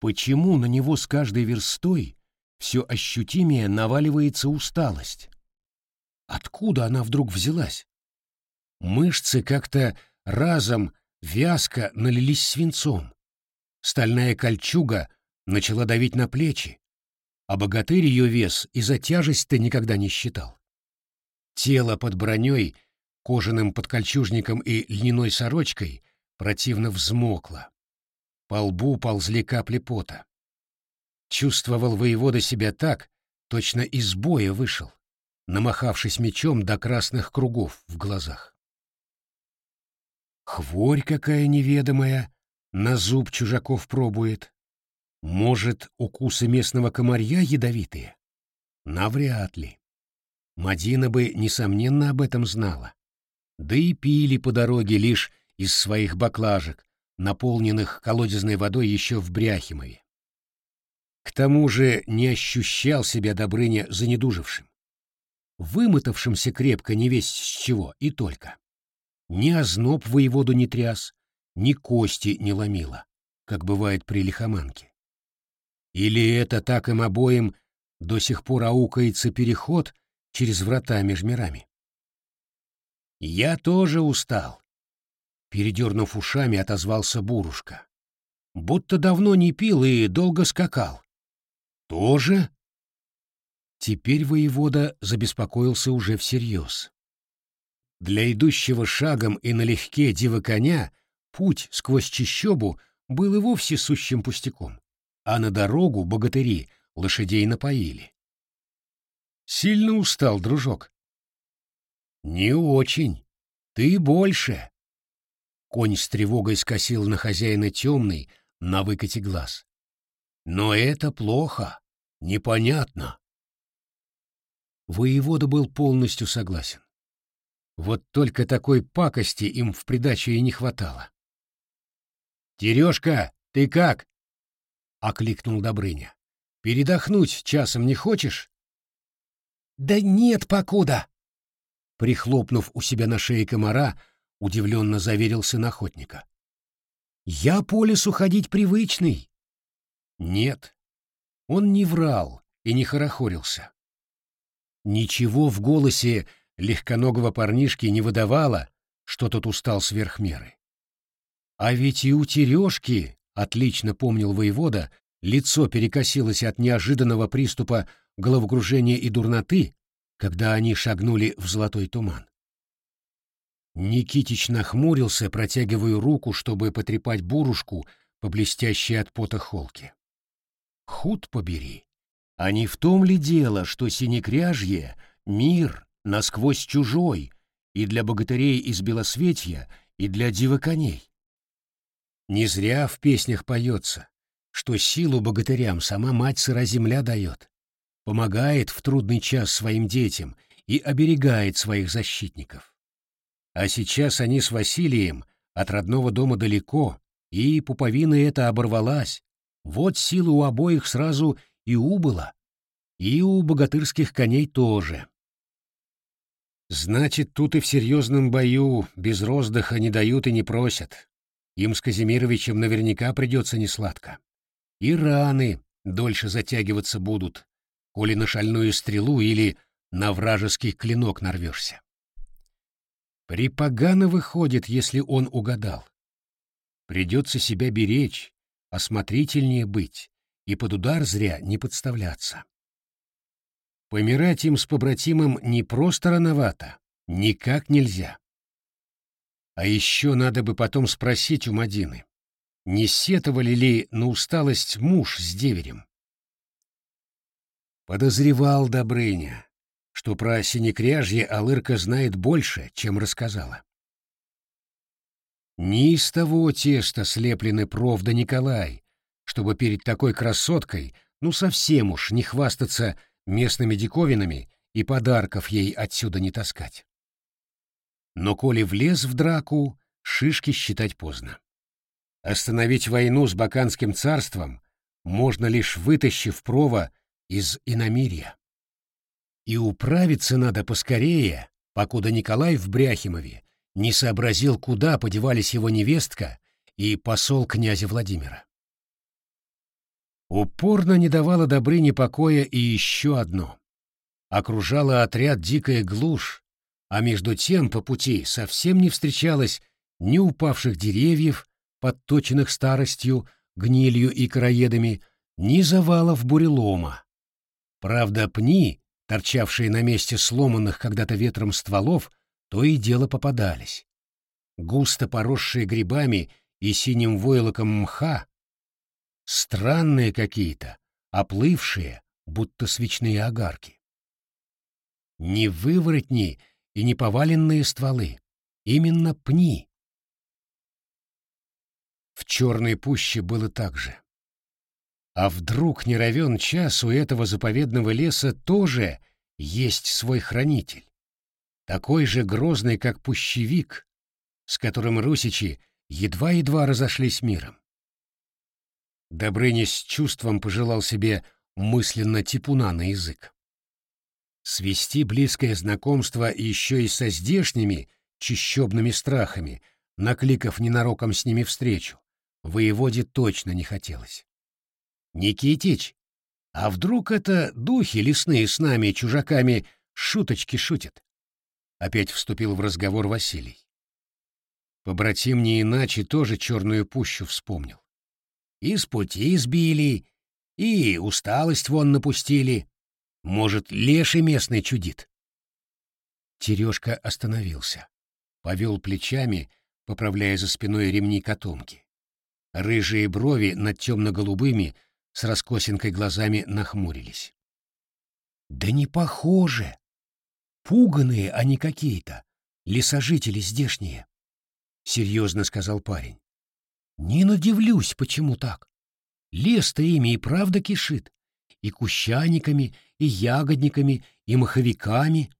почему на него с каждой верстой все ощутимее наваливается усталость. Откуда она вдруг взялась? Мышцы как-то разом вязко налились свинцом. Стальная кольчуга начала давить на плечи, а богатырь ее вес и за тяжесть-то никогда не считал. Тело под броней, кожаным подкольчужником и льняной сорочкой противно взмокло. По лбу ползли капли пота. Чувствовал воевода себя так, точно из боя вышел, намахавшись мечом до красных кругов в глазах. Хворь какая неведомая, на зуб чужаков пробует. Может, укусы местного комарья ядовитые? Навряд ли. Мадина бы, несомненно, об этом знала. Да и пили по дороге лишь из своих баклажек, наполненных колодезной водой еще в Бряхимове. К тому же не ощущал себя Добрыня занедужившим. Вымотавшимся крепко не весть с чего и только. Ни озноб воеводу не тряс, ни кости не ломило, как бывает при лихоманке. Или это так им обоим до сих пор аукается переход через врата между мирами? Я тоже устал. Передернув ушами, отозвался Бурушка. Будто давно не пил и долго скакал. Тоже? Теперь воевода забеспокоился уже всерьез. Для идущего шагом и налегке дива коня путь сквозь чищобу был и вовсе сущим пустяком а на дорогу богатыри лошадей напоили. Сильно устал, дружок? Не очень. Ты больше. Конь с тревогой скосил на хозяина темный, на выкате глаз. Но это плохо, непонятно. Воевода был полностью согласен. Вот только такой пакости им в придачу и не хватало. «Терешка, ты как?» окликнул Добрыня. Передохнуть часом не хочешь? Да нет, покуда. Прихлопнув у себя на шее комара, удивленно заверил сын охотника. Я по лесу ходить привычный. Нет, он не врал и не хорохорился. Ничего в голосе легконогого парнишки не выдавало, что тот устал сверх меры. А ведь и у Терешки отлично помнил воевода, лицо перекосилось от неожиданного приступа головокружения и дурноты, когда они шагнули в золотой туман. Никитич нахмурился, протягивая руку, чтобы потрепать бурушку по блестящей от пота холке. Худ побери. А не в том ли дело, что синекряжье — мир насквозь чужой и для богатырей из Белосветья, и для дивоконей? Не зря в песнях поется, что силу богатырям сама мать сыра земля дает, помогает в трудный час своим детям и оберегает своих защитников. А сейчас они с Василием от родного дома далеко, и пуповина эта оборвалась. Вот сила у обоих сразу и убыла, и у богатырских коней тоже. Значит, тут и в серьезном бою без роздыха не дают и не просят. Им с Казимировичем наверняка придется несладко. И раны дольше затягиваться будут, коли на шальную стрелу или на вражеский клинок нарвешься. Припогано выходит, если он угадал. Придется себя беречь, осмотрительнее быть и под удар зря не подставляться. Помирать им с побратимом не просто рановато, никак нельзя. А еще надо бы потом спросить у Мадины, не сетовали ли на усталость муж с деверем. Подозревал Добрыня, что про синекряжье Алырка знает больше, чем рассказала. Не из того теста слеплены Провда Николай, чтобы перед такой красоткой ну совсем уж не хвастаться местными диковинами и подарков ей отсюда не таскать. Но коли влез в драку, шишки считать поздно. Остановить войну с Баканским царством можно лишь вытащив Прова из иномирья. И управиться надо поскорее, покуда Николай в Бряхимове не сообразил, куда подевались его невестка и посол князя Владимира. Упорно не давало Добрыне покоя и еще одно. Окружала отряд дикая глушь, а между тем по пути совсем не встречалось ни упавших деревьев, подточенных старостью, гнилью и короедами, ни завалов бурелома. Правда, пни, торчавшие на месте сломанных когда-то ветром стволов, то и дело попадались. Густо поросшие грибами и синим войлоком мха, странные какие-то, оплывшие, будто свечные огарки. Не выворотни и не поваленные стволы, именно пни. В черной пуще было так же. А вдруг не равен час у этого заповедного леса тоже есть свой хранитель, такой же грозный, как пущевик, с которым русичи едва-едва разошлись миром. Добрыня с чувством пожелал себе мысленно типуна на язык. Свести близкое знакомство еще и со здешними чищебными страхами, накликав ненароком с ними встречу, воеводе точно не хотелось. «Никитич, а вдруг это духи лесные с нами, чужаками, шуточки шутят?» Опять вступил в разговор Василий. Побратим не иначе тоже черную пущу вспомнил. И с пути сбили, и усталость вон напустили. Может, леший местный чудит? Терешка остановился, повел плечами, поправляя за спиной ремни котомки. Рыжие брови над темно-голубыми с раскосинкой глазами нахмурились. «Да не похоже! Пуганые они какие-то, лесожители здешние!» — серьезно сказал парень. «Не надивлюсь, почему так. Лес-то ими и правда кишит, и кущаниками, и ягодниками, и маховиками.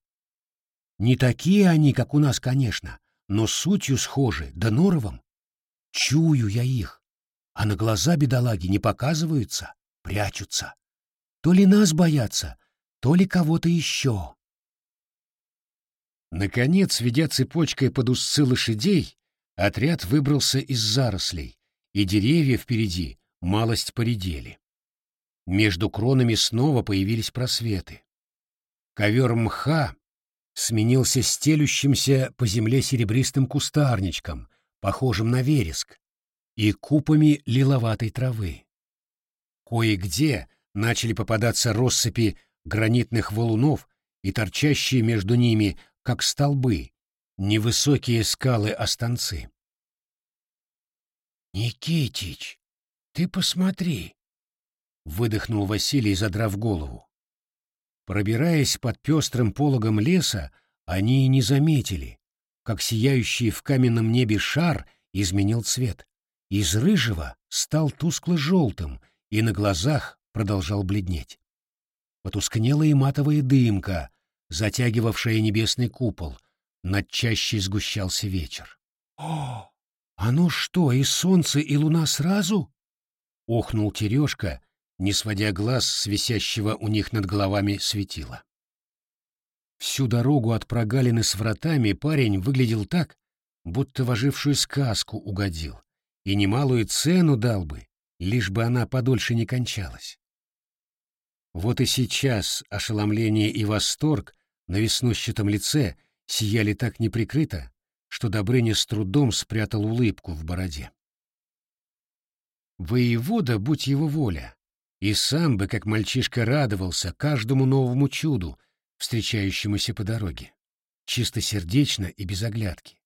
Не такие они, как у нас, конечно, но сутью схожи, да норовом. Чую я их, а на глаза бедолаги не показываются, прячутся. То ли нас боятся, то ли кого-то еще. Наконец, ведя цепочкой под узцы лошадей, отряд выбрался из зарослей, и деревья впереди малость поредели. Между кронами снова появились просветы. Ковер мха сменился стелющимся по земле серебристым кустарничком, похожим на вереск, и купами лиловатой травы. Кое-где начали попадаться россыпи гранитных валунов и торчащие между ними, как столбы, невысокие скалы-останцы. «Никитич, ты посмотри!» — выдохнул Василий, задрав голову. Пробираясь под пестрым пологом леса, они и не заметили, как сияющий в каменном небе шар изменил цвет. Из рыжего стал тускло-желтым и на глазах продолжал бледнеть. Потускнела и матовая дымка, затягивавшая небесный купол. Над чащей сгущался вечер. «О, а ну что, и солнце, и луна сразу?» — охнул Терешка, не сводя глаз с висящего у них над головами светила. Всю дорогу от прогалины с вратами парень выглядел так, будто в ожившую сказку угодил, и немалую цену дал бы, лишь бы она подольше не кончалась. Вот и сейчас ошеломление и восторг на веснущатом лице сияли так неприкрыто, что Добрыня с трудом спрятал улыбку в бороде. Воевода, будь его воля, и сам бы, как мальчишка, радовался каждому новому чуду, встречающемуся по дороге, чистосердечно и без оглядки.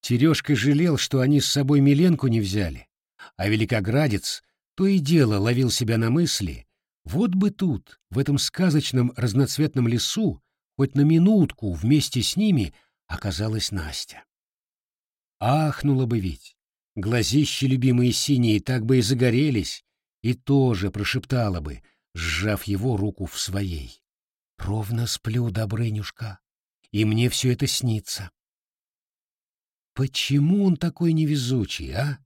Терешка жалел, что они с собой Миленку не взяли, а великоградец то и дело ловил себя на мысли, вот бы тут, в этом сказочном разноцветном лесу, хоть на минутку вместе с ними оказалась Настя. Ахнула бы ведь, глазищи любимые синие так бы и загорелись, и тоже прошептала бы, сжав его руку в своей. «Ровно сплю, Добрынюшка, и мне все это снится». Почему он такой невезучий, а?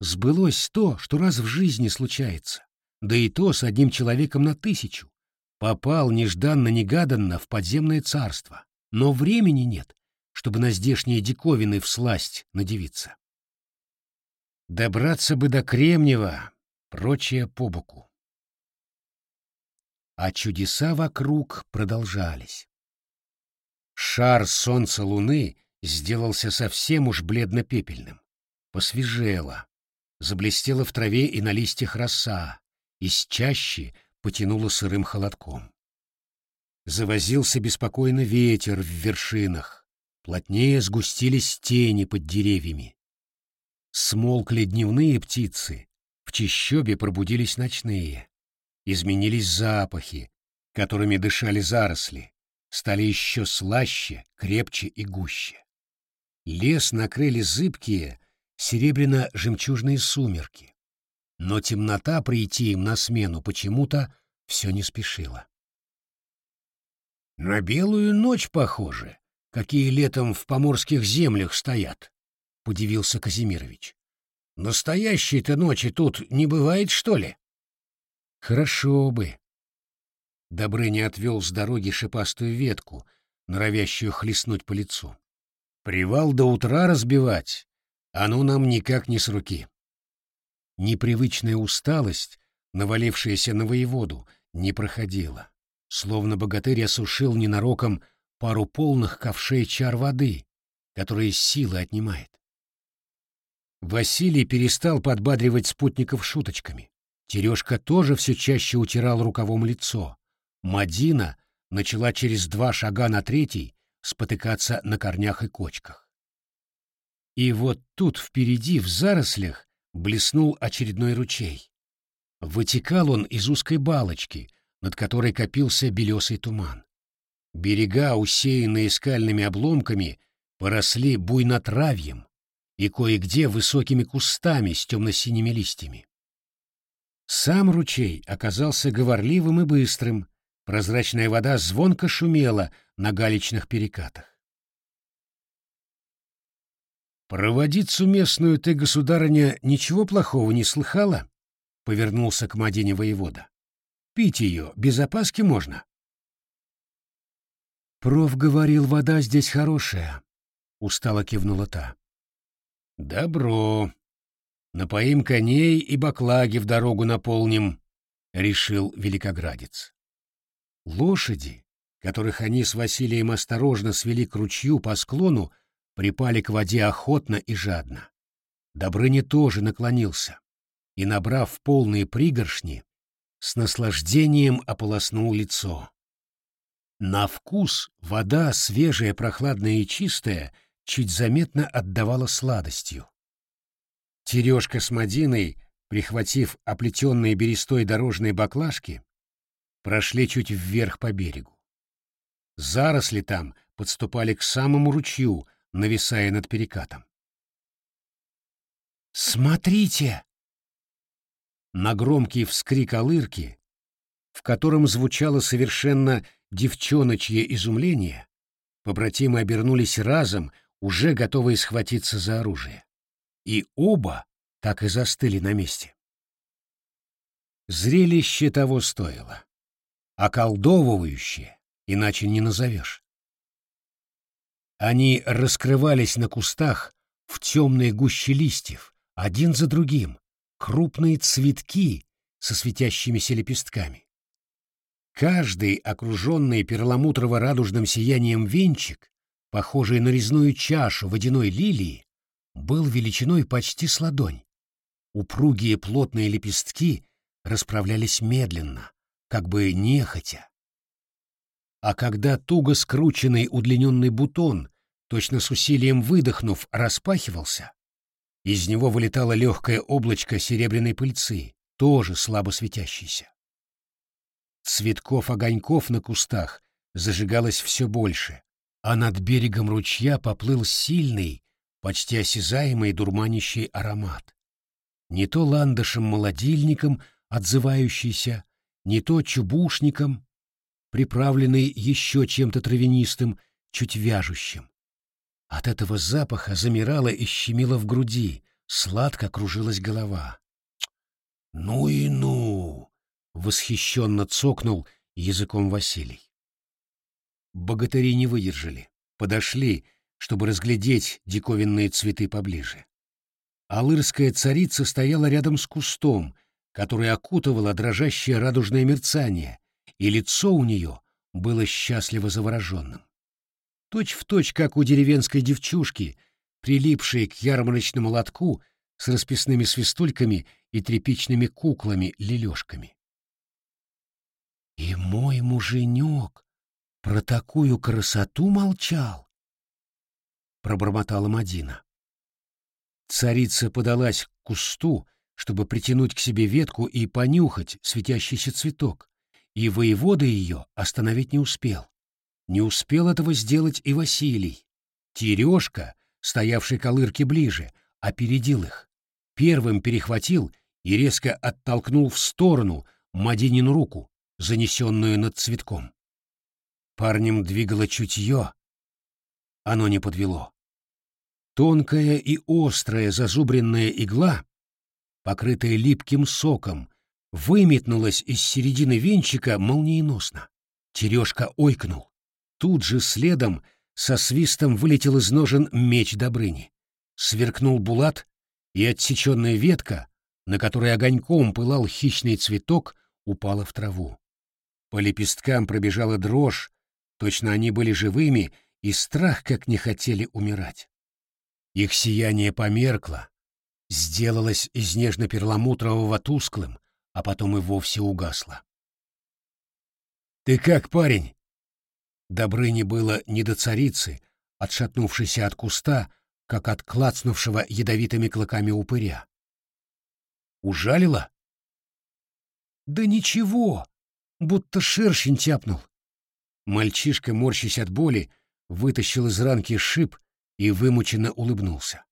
Сбылось то, что раз в жизни случается, да и то с одним человеком на тысячу. Попал нежданно-негаданно в подземное царство, но времени нет, чтобы на здешние диковины всласть надевиться. Добраться бы до Кремнева, прочее по боку. А чудеса вокруг продолжались. Шар солнца-луны сделался совсем уж бледно-пепельным. Посвежело. Заблестела в траве и на листьях роса, из чащи потянуло сырым холодком. Завозился беспокойно ветер в вершинах, плотнее сгустились тени под деревьями. Смолкли дневные птицы, в чащобе пробудились ночные. Изменились запахи, которыми дышали заросли, стали еще слаще, крепче и гуще. Лес накрыли зыбкие, серебряно-жемчужные сумерки. Но темнота прийти им на смену почему-то все не спешила. «На белую ночь похоже, какие летом в поморских землях стоят», — удивился Казимирович. «Настоящей-то ночи тут не бывает, что ли?» «Хорошо бы», Добрыня отвел с дороги шипастую ветку, норовящую хлестнуть по лицу. «Привал до утра разбивать, оно нам никак не с руки». Непривычная усталость, навалившаяся на воеводу, не проходила, словно богатырь осушил ненароком пару полных ковшей чар воды, которые силы отнимает. Василий перестал подбадривать спутников шуточками. Терешка тоже все чаще утирал рукавом лицо, Мадина начала через два шага на третий спотыкаться на корнях и кочках. И вот тут впереди, в зарослях, блеснул очередной ручей. Вытекал он из узкой балочки, над которой копился белесый туман. Берега, усеянные скальными обломками, поросли буйнотравьем и кое-где высокими кустами с темно-синими листьями. Сам ручей оказался говорливым и быстрым, Прозрачная вода звонко шумела на галечных перекатах. «Проводицу местную ты, государыня, ничего плохого не слыхала?» — повернулся к Мадине воевода. «Пить ее без опаски можно». «Проф говорил, вода здесь хорошая», — устало кивнула та. «Добро. Напоим коней и баклаги в дорогу наполним», — решил великоградец. Лошади, которых они с Василием осторожно свели к ручью по склону, припали к воде охотно и жадно. Добрыня тоже наклонился и, набрав полные пригоршни, с наслаждением ополоснул лицо. На вкус вода, свежая, прохладная и чистая, чуть заметно отдавала сладостью. Терешка с Мадиной, прихватив оплетенные берестой дорожные баклажки, прошли чуть вверх по берегу. Заросли там подступали к самому ручью, нависая над перекатом. «Смотрите!» На громкий вскрик Алырки, в котором звучало совершенно девчоночье изумление, побратимы обернулись разом, уже готовые схватиться за оружие. И оба так и застыли на месте. Зрелище того стоило околдовывающие, иначе не назовешь. Они раскрывались на кустах в темной гуще листьев, один за другим, крупные цветки со светящимися лепестками. Каждый, окруженный перламутрово-радужным сиянием венчик, похожий на резную чашу водяной лилии, был величиной почти с ладонь. Упругие плотные лепестки расправлялись медленно, как бы нехотя. А когда туго скрученный удлиненный бутон, точно с усилием выдохнув, распахивался, из него вылетало легкое облачко серебряной пыльцы, тоже слабо светящейся. Цветков-огоньков на кустах зажигалось все больше, а над берегом ручья поплыл сильный, почти осязаемый дурманящий аромат. Не то ландышем-молодильником отзывающийся, не то чубушником, приправленный еще чем-то травянистым, чуть вяжущим. От этого запаха замирала и щемила в груди, сладко кружилась голова. «Ну и ну!» — восхищенно цокнул языком Василий. богатыри не выдержали, подошли, чтобы разглядеть диковинные цветы поближе. Алырская царица стояла рядом с кустом, который окутывало дрожащее радужное мерцание, и лицо у нее было счастливо завороженным. Точь в точь, как у деревенской девчушки, прилипшей к ярмарочному лотку с расписными свистульками и тряпичными куклами-лелешками. И мой муженек про такую красоту молчал, пробормотала Мадина. Царица подалась к кусту, чтобы притянуть к себе ветку и понюхать светящийся цветок, и воевода ее остановить не успел. Не успел этого сделать и Василий. Терешка, стоявший к Алырке ближе, опередил их. Первым перехватил и резко оттолкнул в сторону Мадинину руку, занесенную над цветком. Парнем двигало чутье. Оно не подвело. Тонкая и острая зазубренная игла, покрытая липким соком, выметнулась из середины венчика молниеносно. Терешка ойкнул. Тут же следом со свистом вылетел из ножен меч Добрыни. Сверкнул булат, и отсеченная ветка, на которой огоньком пылал хищный цветок, упала в траву. По лепесткам пробежала дрожь, точно они были живыми, и страх как не хотели умирать. Их сияние померкло, сделалось из нежно-перламутрового тусклым, а потом и вовсе угасло. «Ты как, парень?» Добрыне было не до царицы, отшатнувшейся от куста, как от клацнувшего ядовитыми клыками упыря. «Ужалила?» «Да ничего!» будто шершень тяпнул. Мальчишка, морщась от боли, вытащил из ранки шип и вымученно улыбнулся.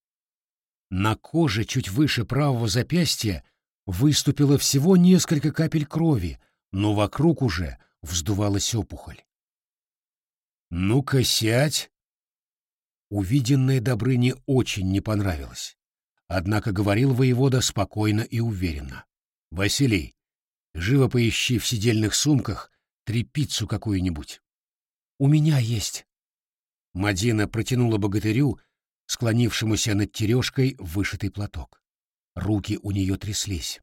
На коже чуть выше правого запястья выступило всего несколько капель крови, но вокруг уже вздувалась опухоль. «Ну-ка, сядь!» Увиденное Добрыне очень не понравилось. Однако говорил воевода спокойно и уверенно. «Василий, Живо поищи в сидельных сумках трепицу какую-нибудь. У меня есть. Мадина протянула богатырю, склонившемуся над тережкой, вышитый платок. Руки у нее тряслись.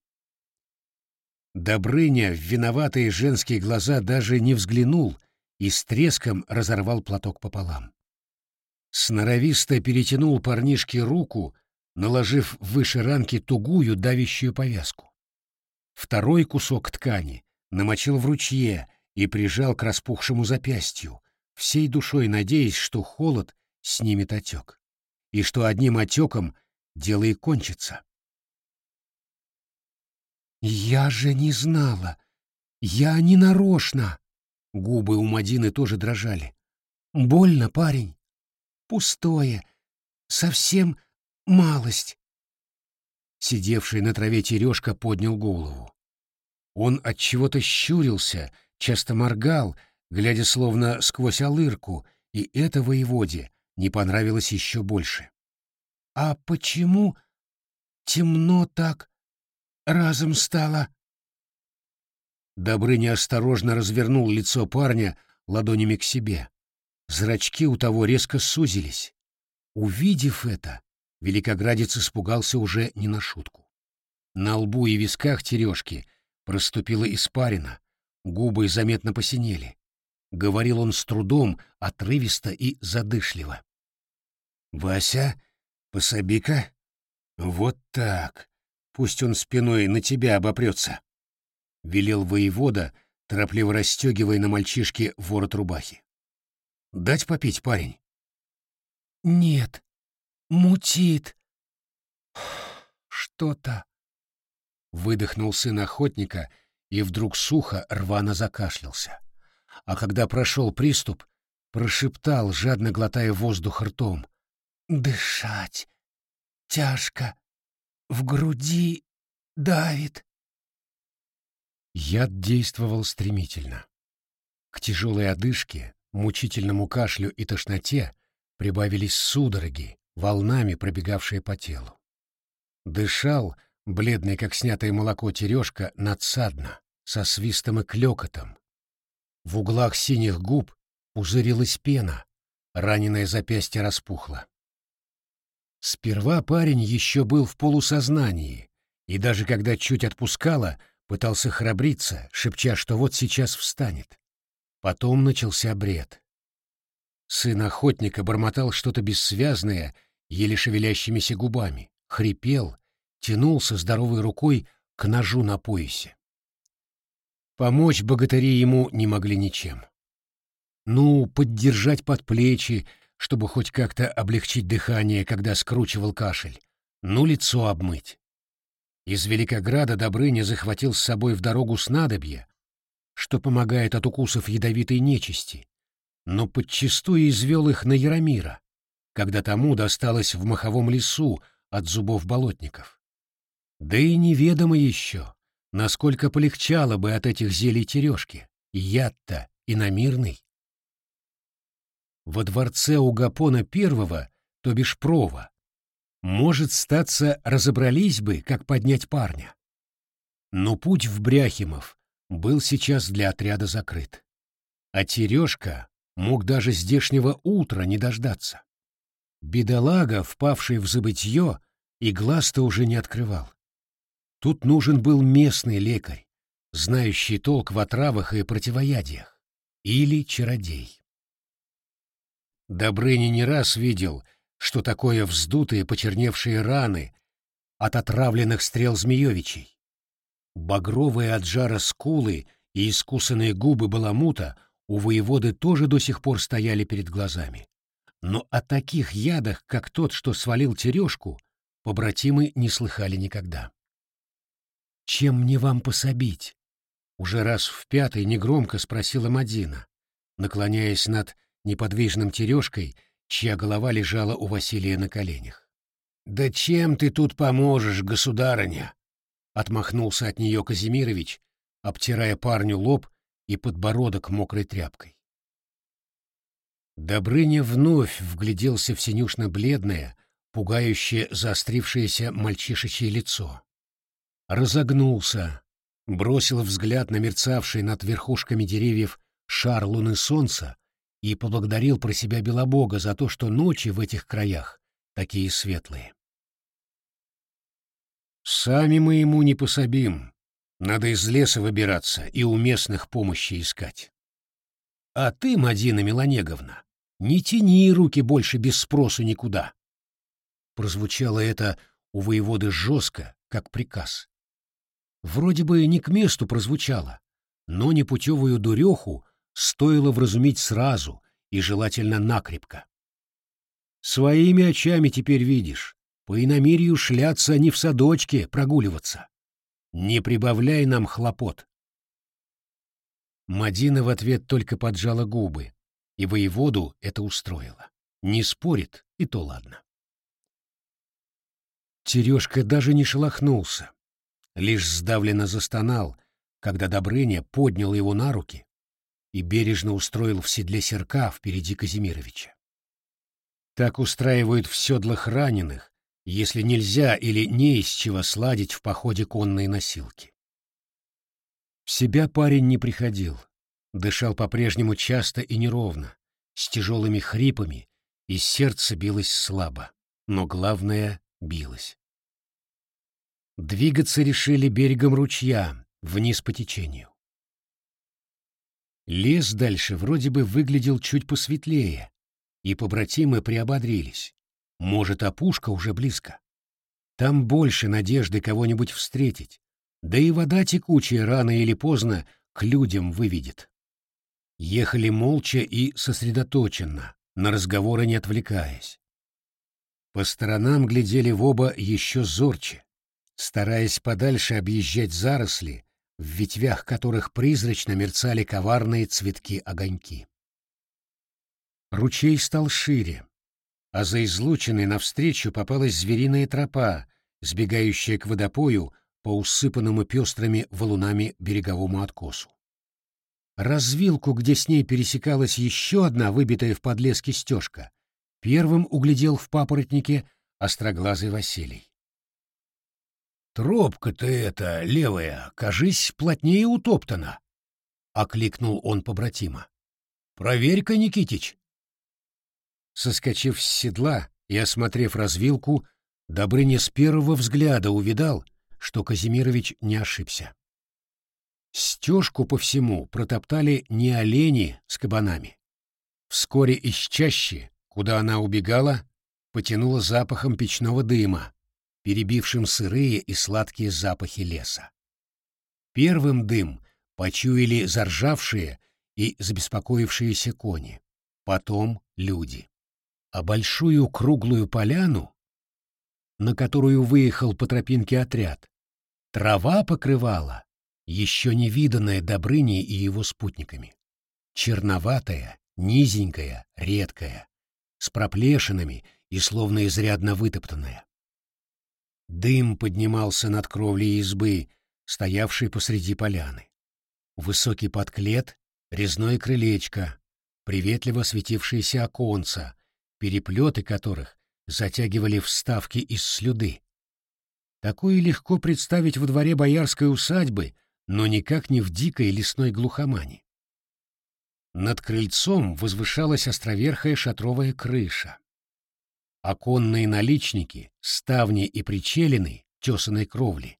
Добрыня в виноватые женские глаза даже не взглянул и с треском разорвал платок пополам. Сноровисто перетянул парнишке руку, наложив выше ранки тугую давящую повязку. Второй кусок ткани намочил в ручье и прижал к распухшему запястью, всей душой надеясь, что холод снимет отек, и что одним отеком дело и кончится. «Я же не знала! Я не нарочно!» Губы у Мадины тоже дрожали. «Больно, парень! Пустое! Совсем малость!» Сидевший на траве Терешка поднял голову. Он от чего-то щурился, часто моргал, глядя словно сквозь алырку, и это воеводе не понравилось еще больше. «А почему темно так разом стало?» Добрыня осторожно развернул лицо парня ладонями к себе. Зрачки у того резко сузились. Увидев это, Великоградец испугался уже не на шутку. На лбу и висках тережки проступила испарина, губы заметно посинели. Говорил он с трудом, отрывисто и задышливо. «Вася, пособи-ка. Вот так. Пусть он спиной на тебя обопрется», — велел воевода, торопливо расстегивая на мальчишке ворот рубахи. «Дать попить, парень?» «Нет», Мутит. Что-то. Выдохнул сын охотника и вдруг сухо рвано закашлялся. А когда прошел приступ, прошептал, жадно глотая воздух ртом. «Дышать! Тяжко! В груди давит!» Яд действовал стремительно. К тяжелой одышке, мучительному кашлю и тошноте прибавились судороги, волнами пробегавшие по телу. Дышал, бледный, как снятое молоко, тережка, надсадно, со свистом и клёкотом. В углах синих губ пузырилась пена, раненое запястье распухло. Сперва парень еще был в полусознании, и даже когда чуть отпускало, пытался храбриться, шепча, что вот сейчас встанет. Потом начался бред. Сын охотника бормотал что-то бессвязное, еле шевелящимися губами, хрипел, тянулся здоровой рукой к ножу на поясе. Помочь богатыри ему не могли ничем. Ну, поддержать под плечи, чтобы хоть как-то облегчить дыхание, когда скручивал кашель, ну, лицо обмыть. Из Великограда Добрыня захватил с собой в дорогу снадобье, что помогает от укусов ядовитой нечисти, но подчистую извел их на Яромира, когда тому досталось в маховом лесу от зубов болотников. Да и неведомо еще, насколько полегчало бы от этих зелий тережки, яд-то иномирный. Во дворце у Гапона Первого, то бишь Прова, может, статься, разобрались бы, как поднять парня. Но путь в Бряхимов был сейчас для отряда закрыт. А Терешка мог даже здешнего утра не дождаться. Бедолага, впавший в забытье, и глаз-то уже не открывал. Тут нужен был местный лекарь, знающий толк в отравах и противоядиях, или чародей. Добрыня не раз видел, что такое вздутые почерневшие раны от отравленных стрел Змеевичей. Багровые от жара скулы и искусанные губы баламута у воеводы тоже до сих пор стояли перед глазами. Но о таких ядах, как тот, что свалил тережку, побратимы не слыхали никогда. «Чем мне вам пособить?» Уже раз в пятый негромко спросила Мадина, наклоняясь над неподвижным тережкой чья голова лежала у Василия на коленях. «Да чем ты тут поможешь, государыня?» — отмахнулся от нее Казимирович, обтирая парню лоб и подбородок мокрой тряпкой. Добрыня вновь вгляделся в синюшно-бледное, пугающее заострившееся мальчишечье лицо. Разогнулся, бросил взгляд на мерцавший над верхушками деревьев шар луны солнца и поблагодарил про себя Белобога за то, что ночи в этих краях такие светлые. «Сами мы ему не пособим. Надо из леса выбираться и у местных помощи искать. А ты, Мадина Меланеговна, не тяни руки больше без спросу никуда». Прозвучало это у воеводы жестко, как приказ. Вроде бы не к месту прозвучало, но непутевую дуреху стоило вразумить сразу и желательно накрепко. Своими очами теперь видишь, по иномирью шляться не в садочке прогуливаться. Не прибавляй нам хлопот. Мадина в ответ только поджала губы, и воеводу это устроило. Не спорит, и то ладно. Терешка даже не шелохнулся, лишь сдавленно застонал, когда Добрыня поднял его на руки, и бережно устроил в седле серка впереди Казимировича. Так устраивают в седлах раненых, если нельзя или не из чего сладить в походе конные носилки. В себя парень не приходил, дышал по-прежнему часто и неровно, с тяжелыми хрипами, и сердце билось слабо, но главное — билось. Двигаться решили берегом ручья, вниз по течению. Лес дальше вроде бы выглядел чуть посветлее, и побратимы приободрились. Может, опушка уже близко. Там больше надежды кого-нибудь встретить, да и вода текучая рано или поздно к людям выведет. Ехали молча и сосредоточенно, на разговоры не отвлекаясь. По сторонам глядели в оба еще зорче, стараясь подальше объезжать заросли, в ветвях которых призрачно мерцали коварные цветки-огоньки. Ручей стал шире, а за излученной навстречу попалась звериная тропа, сбегающая к водопою по усыпанному пестрыми валунами береговому откосу. Развилку, где с ней пересекалась еще одна выбитая в подлеске стежка, первым углядел в папоротнике остроглазый Василий. «Тропка-то эта, левая, кажись, плотнее утоптана», — окликнул он побратима. Проверь-ка, Никитич. Соскочив с седла и осмотрев развилку, Добрыня с первого взгляда увидал, что Казимирович не ошибся. Стежку по всему протоптали не олени с кабанами. Вскоре из чащи, куда она убегала, потянуло запахом печного дыма, перебившим сырые и сладкие запахи леса. Первым дым почуяли заржавшие и забеспокоившиеся кони, потом люди. А большую круглую поляну, на которую выехал по тропинке отряд, трава покрывала, еще не виданная Добрыней и его спутниками. Черноватая, низенькая, редкая, с проплешинами и словно изрядно вытоптанная. Дым поднимался над кровлей избы, стоявшей посреди поляны. Высокий подклет, резное крылечко, приветливо светившиеся оконца, переплеты которых затягивали вставки из слюды. Такое легко представить во дворе боярской усадьбы, но никак не в дикой лесной глухомане. Над крыльцом возвышалась островерхая шатровая крыша. Оконные наличники, ставни и причелины тесаной кровли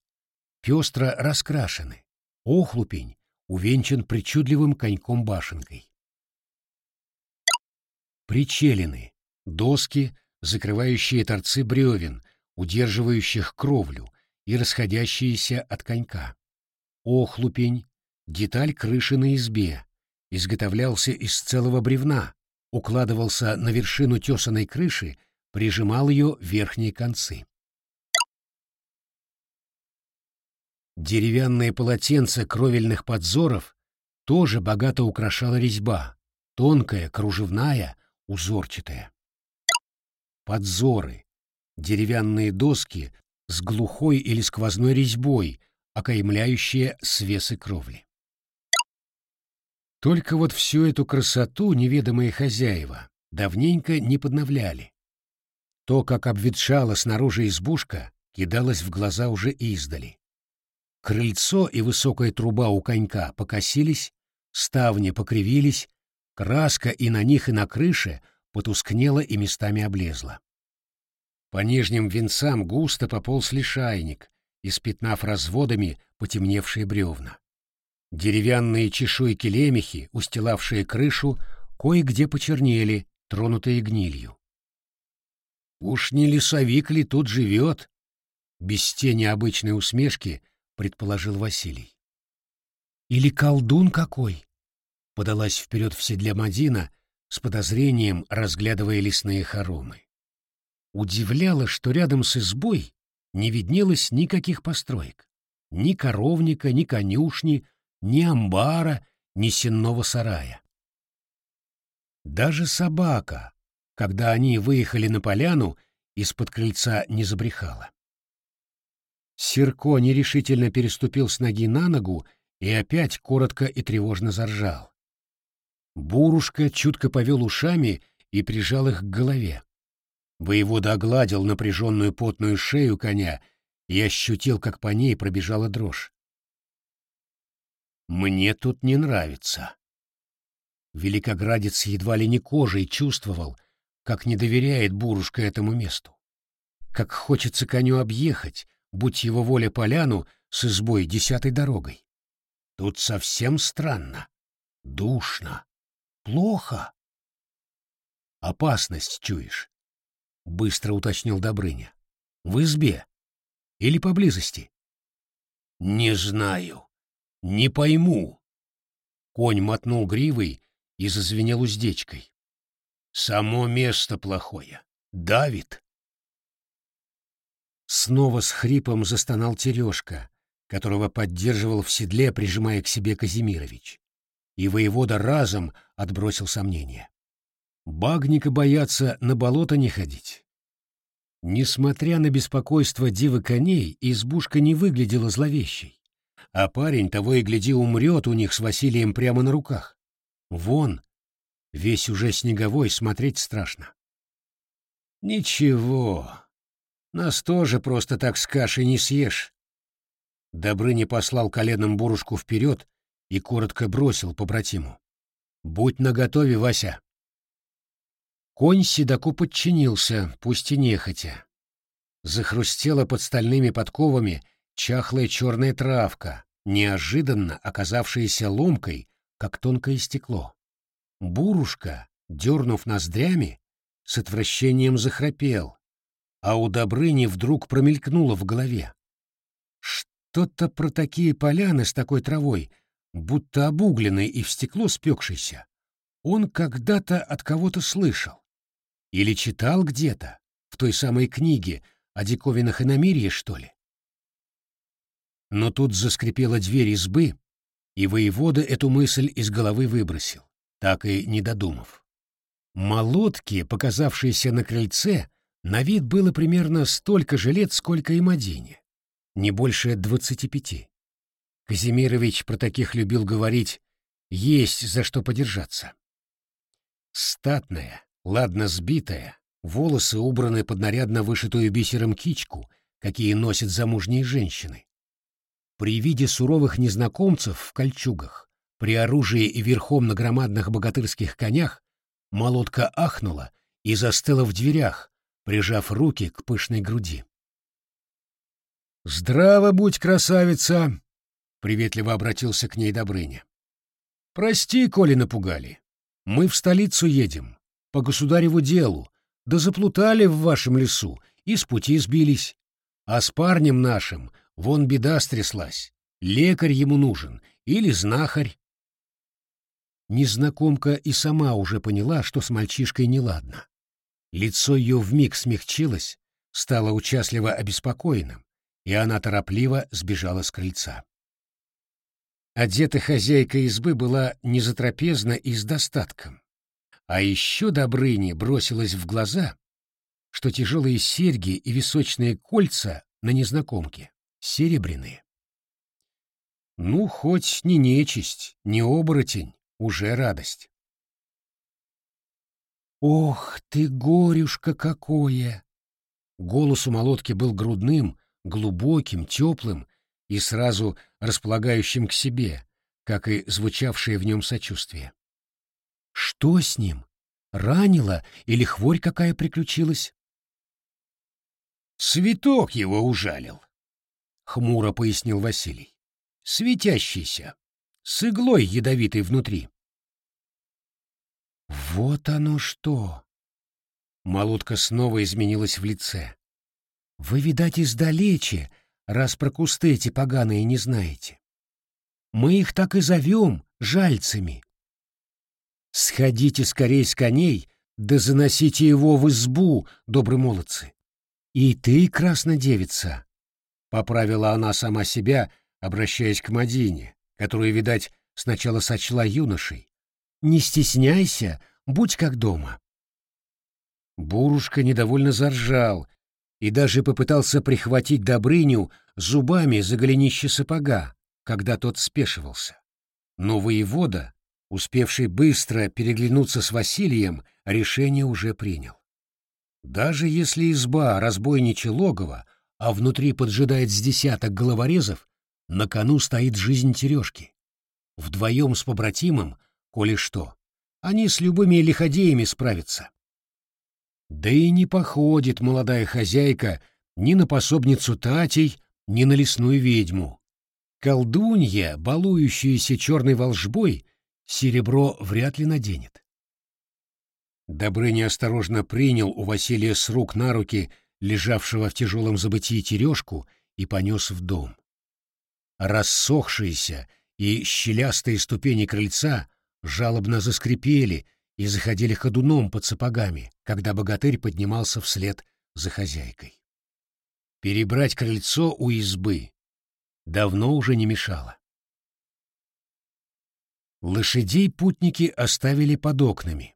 пестро раскрашены. Охлупень увенчан причудливым коньком-башенкой. Причелины — доски, закрывающие торцы бревен, удерживающих кровлю и расходящиеся от конька. Охлупень — деталь крыши на избе, изготовлялся из целого бревна, укладывался на вершину тесаной крыши прижимал ее верхние концы. Деревянные полотенца кровельных подзоров тоже богато украшала резьба, тонкая, кружевная, узорчатая. Подзоры, деревянные доски с глухой или сквозной резьбой, окаймляющие свесы кровли. Только вот всю эту красоту неведомые хозяева давненько не подновляли. То, как обветшала снаружи избушка, кидалось в глаза уже издали. Крыльцо и высокая труба у конька покосились, ставни покривились, краска и на них, и на крыше потускнела и местами облезла. По нижним венцам густо пополз лишайник, испятнав разводами потемневшие бревна. Деревянные чешуйки-лемехи, устилавшие крышу, кое-где почернели, тронутые гнилью. Уж не лесовик ли тут живет? Без тени обычной усмешки предположил Василий. Или колдун какой? Подалась вперед в седле Мадина, с подозрением разглядывая лесные хоромы. Удивляло, что рядом с избой не виднелось никаких построек. Ни коровника, ни конюшни, ни амбара, ни сенного сарая. Даже собака, когда они выехали на поляну, из-под крыльца не забрехала. Серко нерешительно переступил с ноги на ногу и опять коротко и тревожно заржал. Бурушка чутко повел ушами и прижал их к голове. Воевода огладил напряженную потную шею коня и ощутил, как по ней пробежала дрожь. «Мне тут не нравится». Великоградец едва ли не кожей чувствовал, как не доверяет Бурушка этому месту. Как хочется коню объехать, будь его воля поляну с избой десятой дорогой. Тут совсем странно, душно, плохо. Опасность чуешь? Быстро уточнил Добрыня. В избе? Или поблизости? Не знаю. Не пойму. Конь мотнул гривой и зазвенел уздечкой. Само место плохое. Давит. Снова с хрипом застонал Терешка, которого поддерживал в седле, прижимая к себе Казимирович. И воевода разом отбросил сомнения. Багника боятся на болото не ходить. Несмотря на беспокойство дивы коней, избушка не выглядела зловещей. А парень того и гляди умрет у них с Василием прямо на руках. Вон, Весь уже снеговой, смотреть страшно. Ничего, нас тоже просто так с кашей не съешь. Добрыня послал коленом бурушку вперед и коротко бросил по братиму. Будь наготове, Вася. Конь седоку подчинился, пусть и нехотя. Захрустела под стальными подковами чахлая черная травка, неожиданно оказавшаяся ломкой, как тонкое стекло. Бурушка, дернув ноздрями, с отвращением захрапел, а у Добрыни вдруг промелькнуло в голове. Что-то про такие поляны с такой травой, будто обугленной и в стекло спекшейся, он когда-то от кого-то слышал. Или читал где-то, в той самой книге о диковинах иномирья, что ли. Но тут заскрипела дверь избы, и воевода эту мысль из головы выбросил, так и не додумав. Молотки, показавшиеся на крыльце, на вид было примерно столько же лет, сколько и Мадине, не больше двадцати пяти. Казимирович про таких любил говорить «есть за что подержаться». Статная, ладно сбитая, волосы убраны под нарядно вышитую бисером кичку, какие носят замужние женщины. При виде суровых незнакомцев в кольчугах, при оружии и верхом на громадных богатырских конях, молотка ахнула и застыла в дверях, прижав руки к пышной груди. «Здраво будь, красавица!» — приветливо обратился к ней Добрыня. «Прости, коли напугали. Мы в столицу едем, по государеву делу, да заплутали в вашем лесу и с пути сбились. А с парнем нашим Вон беда стряслась. Лекарь ему нужен или знахарь. Незнакомка и сама уже поняла, что с мальчишкой неладно. Лицо ее вмиг смягчилось, стало участливо обеспокоенным, и она торопливо сбежала с крыльца. Одета хозяйка избы была незатрапезна и с достатком. А еще Добрыне бросилось в глаза, что тяжелые серьги и височные кольца на незнакомке серебряные. Ну, хоть не нечисть, не оборотень, уже радость. «Ох ты, горюшка какое!» Голос у молотки был грудным, глубоким, теплым и сразу располагающим к себе, как и звучавшее в нем сочувствие. «Что с ним? Ранило или хворь какая приключилась?» «Цветок его ужалил», хмуро пояснил Василий. Светящийся, с иглой ядовитой внутри. Вот оно что! Молотка снова изменилась в лице. Вы, видать, издалече, раз про кусты эти поганые не знаете. Мы их так и зовем жальцами. Сходите скорей с коней, да заносите его в избу, добрые молодцы. И ты, краснодевица, — поправила она сама себя, обращаясь к Мадине, которую, видать, сначала сочла юношей. «Не стесняйся, будь как дома». Бурушка недовольно заржал и даже попытался прихватить Добрыню зубами за голенище сапога, когда тот спешивался. Но воевода, успевший быстро переглянуться с Василием, решение уже принял. Даже если изба разбойничье логово, а внутри поджидает с десяток головорезов, на кону стоит жизнь Терешки. Вдвоем с побратимом, коли что, они с любыми лиходеями справятся. Да и не походит молодая хозяйка ни на пособницу Татей, ни на лесную ведьму. Колдунья, балующаяся черной волжбой, серебро вряд ли наденет. Добрыня осторожно принял у Василия с рук на руки лежавшего в тяжелом забытии тережку, и понес в дом. Рассохшиеся и щелястые ступени крыльца жалобно заскрипели и заходили ходуном под сапогами, когда богатырь поднимался вслед за хозяйкой. Перебрать крыльцо у избы давно уже не мешало. Лошадей путники оставили под окнами.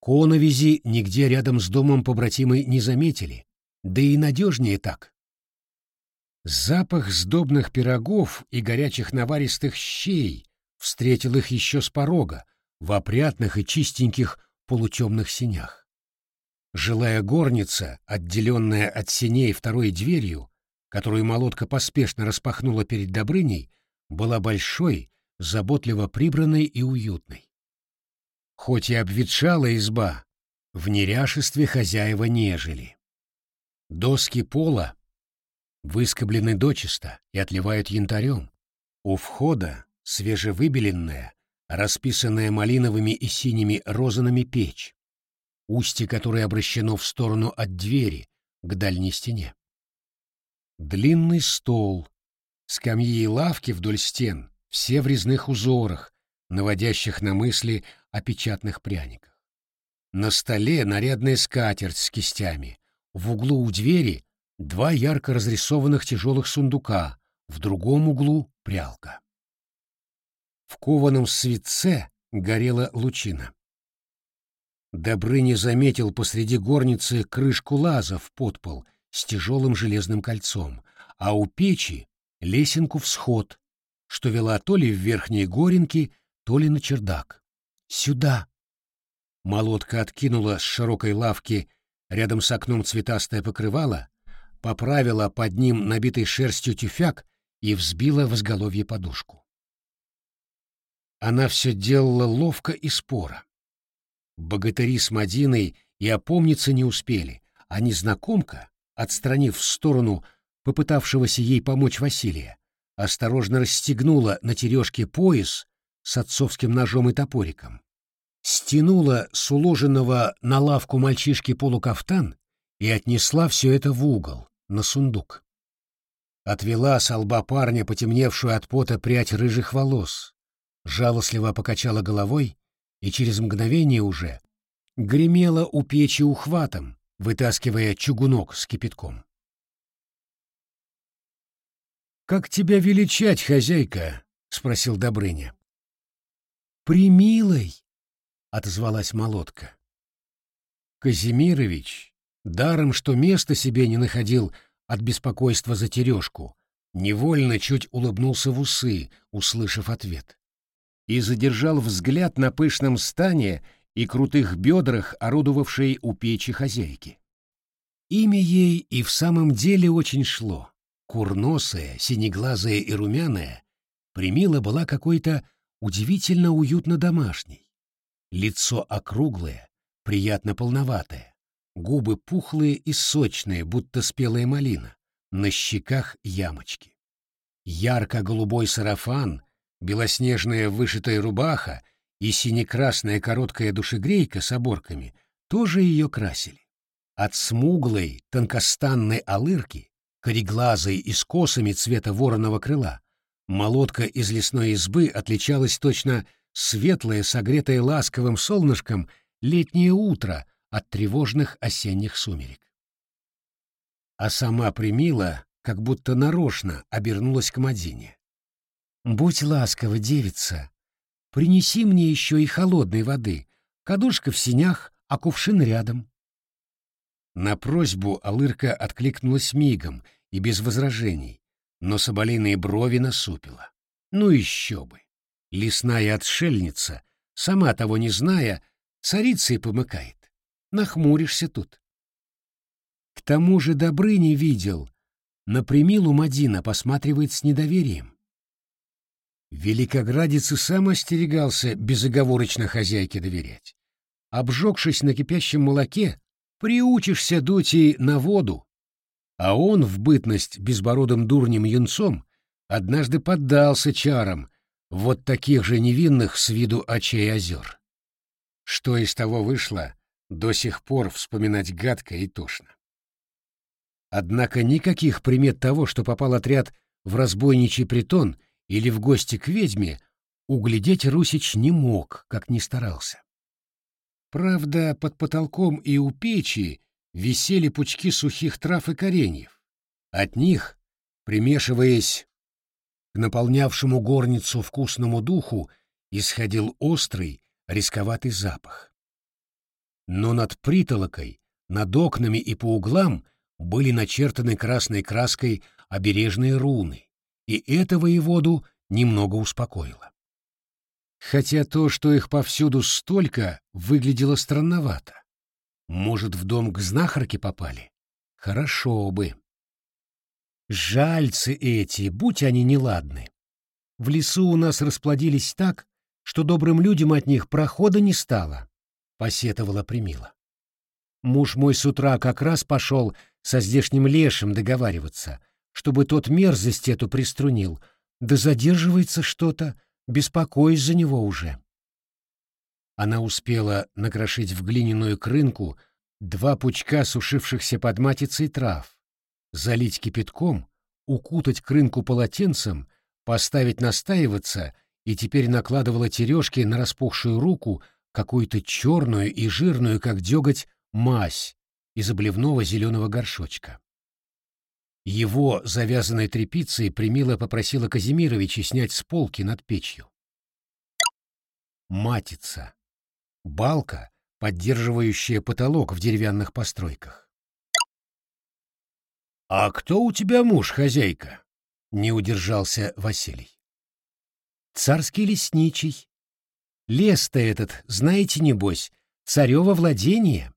Коновизи нигде рядом с домом побратимы не заметили, да и надежнее так. Запах сдобных пирогов и горячих наваристых щей встретил их еще с порога, в опрятных и чистеньких полутемных синях. Жилая горница, отделенная от синей второй дверью, которую молотка поспешно распахнула перед Добрыней, была большой, заботливо прибранной и уютной. Хоть и обветшала изба, в неряшестве хозяева не жили. Доски пола выскоблены дочисто и отливают янтарем. У входа свежевыбеленная, расписанная малиновыми и синими розанами печь, устье которой обращено в сторону от двери к дальней стене. Длинный стол, скамьи и лавки вдоль стен, все в резных узорах, наводящих на мысли о печатных пряниках. На столе нарядная скатерть с кистями, в углу у двери два ярко разрисованных тяжелых сундука, в другом углу — прялка. В кованом свитце горела лучина. Добрыня заметил посреди горницы крышку лаза в подпол с тяжелым железным кольцом, а у печи — лесенку в сход, что вела то ли в верхние горенки, то ли на чердак. «Сюда!» Молотка откинула с широкой лавки рядом с окном цветастое покрывало, поправила под ним набитый шерстью тюфяк и взбила в изголовье подушку. Она все делала ловко и споро. Богатыри с Мадиной и опомниться не успели, а незнакомка, отстранив в сторону попытавшегося ей помочь Василия, осторожно расстегнула на тережке пояс с отцовским ножом и топориком, стянула с уложенного на лавку мальчишки полукафтан и отнесла все это в угол, на сундук. Отвела с лба парня потемневшую от пота прядь рыжих волос, жалостливо покачала головой и через мгновение уже гремела у печи ухватом, вытаскивая чугунок с кипятком. «Как тебя величать, хозяйка?» — спросил Добрыня. «Примилой!» — отозвалась молотка. Казимирович, даром что место себе не находил от беспокойства за тережку, невольно чуть улыбнулся в усы, услышав ответ и задержал взгляд на пышном стане и крутых бедрах, орудовавшей у печи хозяйки. Имя ей и в самом деле очень шло. Курносая, синеглазая и румяная, Примила была какой-то удивительно уютно домашней. Лицо округлое, приятно полноватое, губы пухлые и сочные, будто спелая малина, на щеках ямочки. Ярко-голубой сарафан Белоснежная вышитая рубаха и сине-красная короткая душегрейка с оборками тоже ее красили. От смуглой, тонкостанной алырки, кореглазой и с косами цвета вороного крыла, молотка из лесной избы отличалась точно светлое, согретое ласковым солнышком летнее утро от тревожных осенних сумерек. А сама Примила как будто нарочно обернулась к Мадине. «Будь ласкова, девица, принеси мне еще и холодной воды, кадушка в синях, а кувшин рядом». На просьбу Алырка откликнулась мигом и без возражений, но соболиные брови насупила. Ну еще бы! Лесная отшельница, сама того не зная, царицей помыкает. Нахмуришься тут. К тому же Добрыня видел, на примилу Мадина посматривает с недоверием. Великоградец и сам остерегался безоговорочно хозяйке доверять. Обжегшись на кипящем молоке, приучишься дуть и на воду. А он в бытность безбородым дурнем юнцом однажды поддался чарам вот таких же невинных с виду очей озер. Что из того вышло, до сих пор вспоминать гадко и тошно. Однако никаких примет того, что попал отряд в разбойничий притон, или в гости к ведьме, углядеть Русич не мог, как ни старался. Правда, под потолком и у печи висели пучки сухих трав и кореньев. От них, примешиваясь к наполнявшему горницу вкусному духу, исходил острый, рисковатый запах. Но над притолокой, над окнами и по углам были начертаны красной краской обережные руны и это воеводу немного успокоило. Хотя то, что их повсюду столько, выглядело странновато. Может, в дом к знахарке попали? Хорошо бы. Жальцы эти, будь они неладны. В лесу у нас расплодились так, что добрым людям от них прохода не стало, — посетовала Примила. Муж мой с утра как раз пошел со здешним лешим договариваться, чтобы тот мерзость эту приструнил, да задерживается что-то, беспокоюсь за него уже. Она успела накрошить в глиняную крынку два пучка сушившихся под матицей трав, залить кипятком, укутать крынку полотенцем, поставить настаиваться и теперь накладывала тережки на распухшую руку какую-то черную и жирную, как деготь, мазь из обливного зеленого горшочка. Его завязанной тряпицей Примила попросила Казимировича снять с полки над печью. Матица. Балка, поддерживающая потолок в деревянных постройках. «А кто у тебя муж, хозяйка?» — не удержался Василий. «Царский лесничий. Лес-то этот, знаете, небось, царево владение.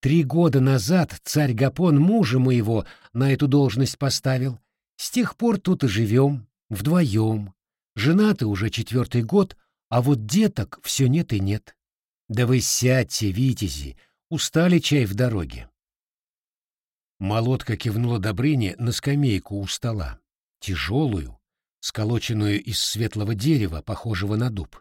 Три года назад царь Гапон мужа моего на эту должность поставил. С тех пор тут и живем, вдвоем. Женаты уже четвертый год, а вот деток все нет и нет. Да вы сядьте, витязи, устали чай в дороге. Молодка кивнула Добрыне на скамейку у стола, тяжелую, сколоченную из светлого дерева, похожего на дуб.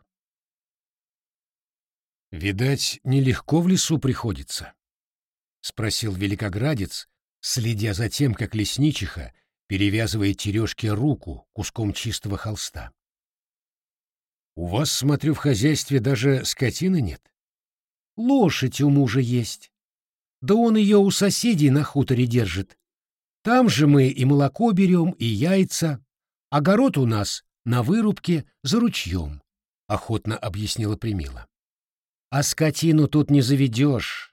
«Видать, нелегко в лесу приходится», — спросил великоградец, следя за тем, как лесничиха перевязывает тережке руку куском чистого холста. «У вас, смотрю, в хозяйстве даже скотины нет?» «Лошадь у мужа есть. Да он ее у соседей на хуторе держит. Там же мы и молоко берем, и яйца. Огород у нас на вырубке за ручьем», — охотно объяснила Примила. «А скотину тут не заведешь».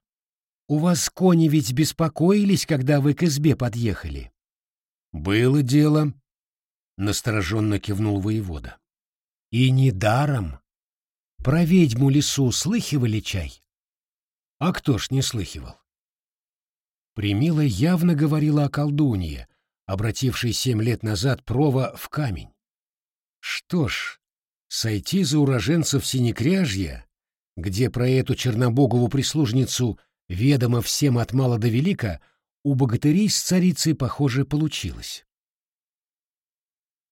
У вас кони ведь беспокоились, когда вы к избе подъехали? Было дело, настороженно кивнул воевода. И не даром. Про ведьму лесу слыхивали чай? А кто ж не слыхивал? Примила явно говорила о колдунье, обратившей семь лет назад прова в камень. Что ж, сойти за уроженцев Синекряжья, где про эту чернобогову прислужницу ведомо всем от мала до велика, у богатырей с царицей, похоже, получилось.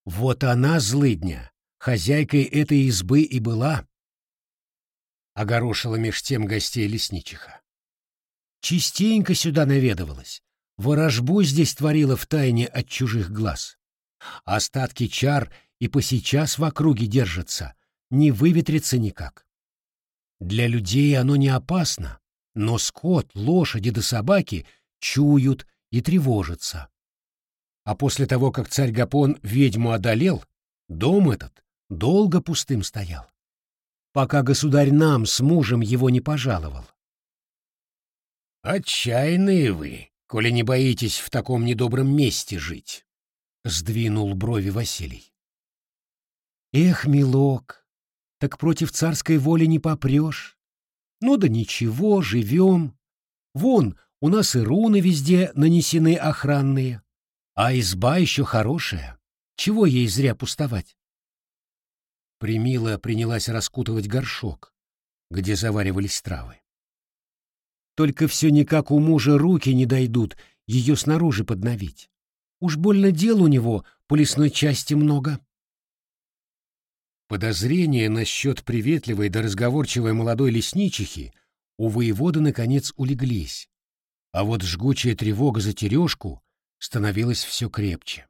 Вот она, злыдня, хозяйкой этой избы и была, — огорошила меж тем гостей лесничиха. Частенько сюда наведывалась, ворожбу здесь творила в тайне от чужих глаз. Остатки чар и по сейчас в округе держатся, не выветрится никак. Для людей оно не опасно, но скот, лошади да собаки чуют и тревожатся. А после того, как царь Гапон ведьму одолел, дом этот долго пустым стоял, пока государь нам с мужем его не пожаловал. «Отчаянные вы, коли не боитесь в таком недобром месте жить», — сдвинул брови Василий. «Эх, милок, так против царской воли не попрешь. Ну да ничего, живем. Вон, у нас и руны везде нанесены охранные. А изба еще хорошая. Чего ей зря пустовать? Примила принялась раскутывать горшок, где заваривались травы. Только все никак у мужа руки не дойдут ее снаружи подновить. Уж больно дел у него по лесной части много. Подозрения насчет приветливой да разговорчивой молодой лесничихи у воевода наконец улеглись, а вот жгучая тревога за тережку становилась все крепче.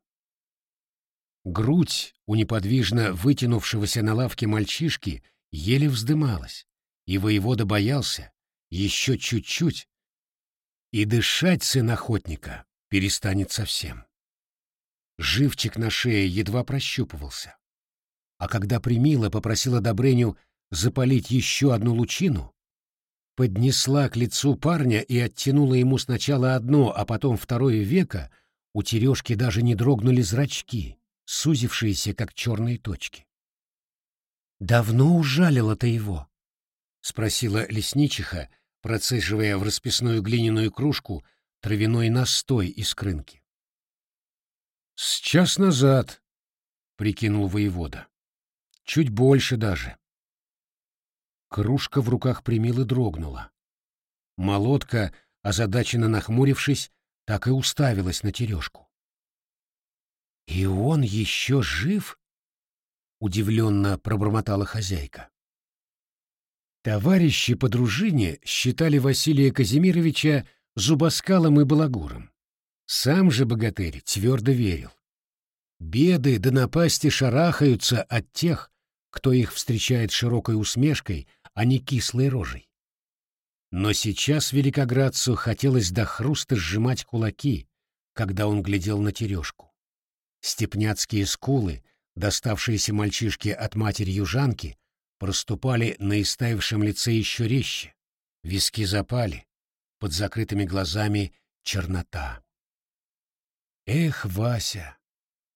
Грудь у неподвижно вытянувшегося на лавке мальчишки еле вздымалась, и воевода боялся, еще чуть-чуть, и дышать сын охотника перестанет совсем. Живчик на шее едва прощупывался а когда Примила попросила Добрыню запалить еще одну лучину, поднесла к лицу парня и оттянула ему сначала одно, а потом второе веко, у Терешки даже не дрогнули зрачки, сузившиеся, как черные точки. «Давно ужалила ты его?» — спросила лесничиха, процеживая в расписную глиняную кружку травяной настой из крынки. «С час назад», — прикинул воевода. Чуть больше даже. Кружка в руках примилы дрогнула. Молотка, озадаченно нахмурившись, так и уставилась на тережку. «И он еще жив?» — удивленно пробормотала хозяйка. Товарищи по дружине считали Василия Казимировича зубоскалом и балагуром. Сам же богатырь твердо верил. Беды да напасти шарахаются от тех, кто их встречает широкой усмешкой, а не кислой рожей. Но сейчас великоградцу хотелось до хруста сжимать кулаки, когда он глядел на тережку. Степняцкие скулы, доставшиеся мальчишке от матери-южанки, проступали на истаившем лице еще резче, виски запали, под закрытыми глазами чернота. Эх, Вася,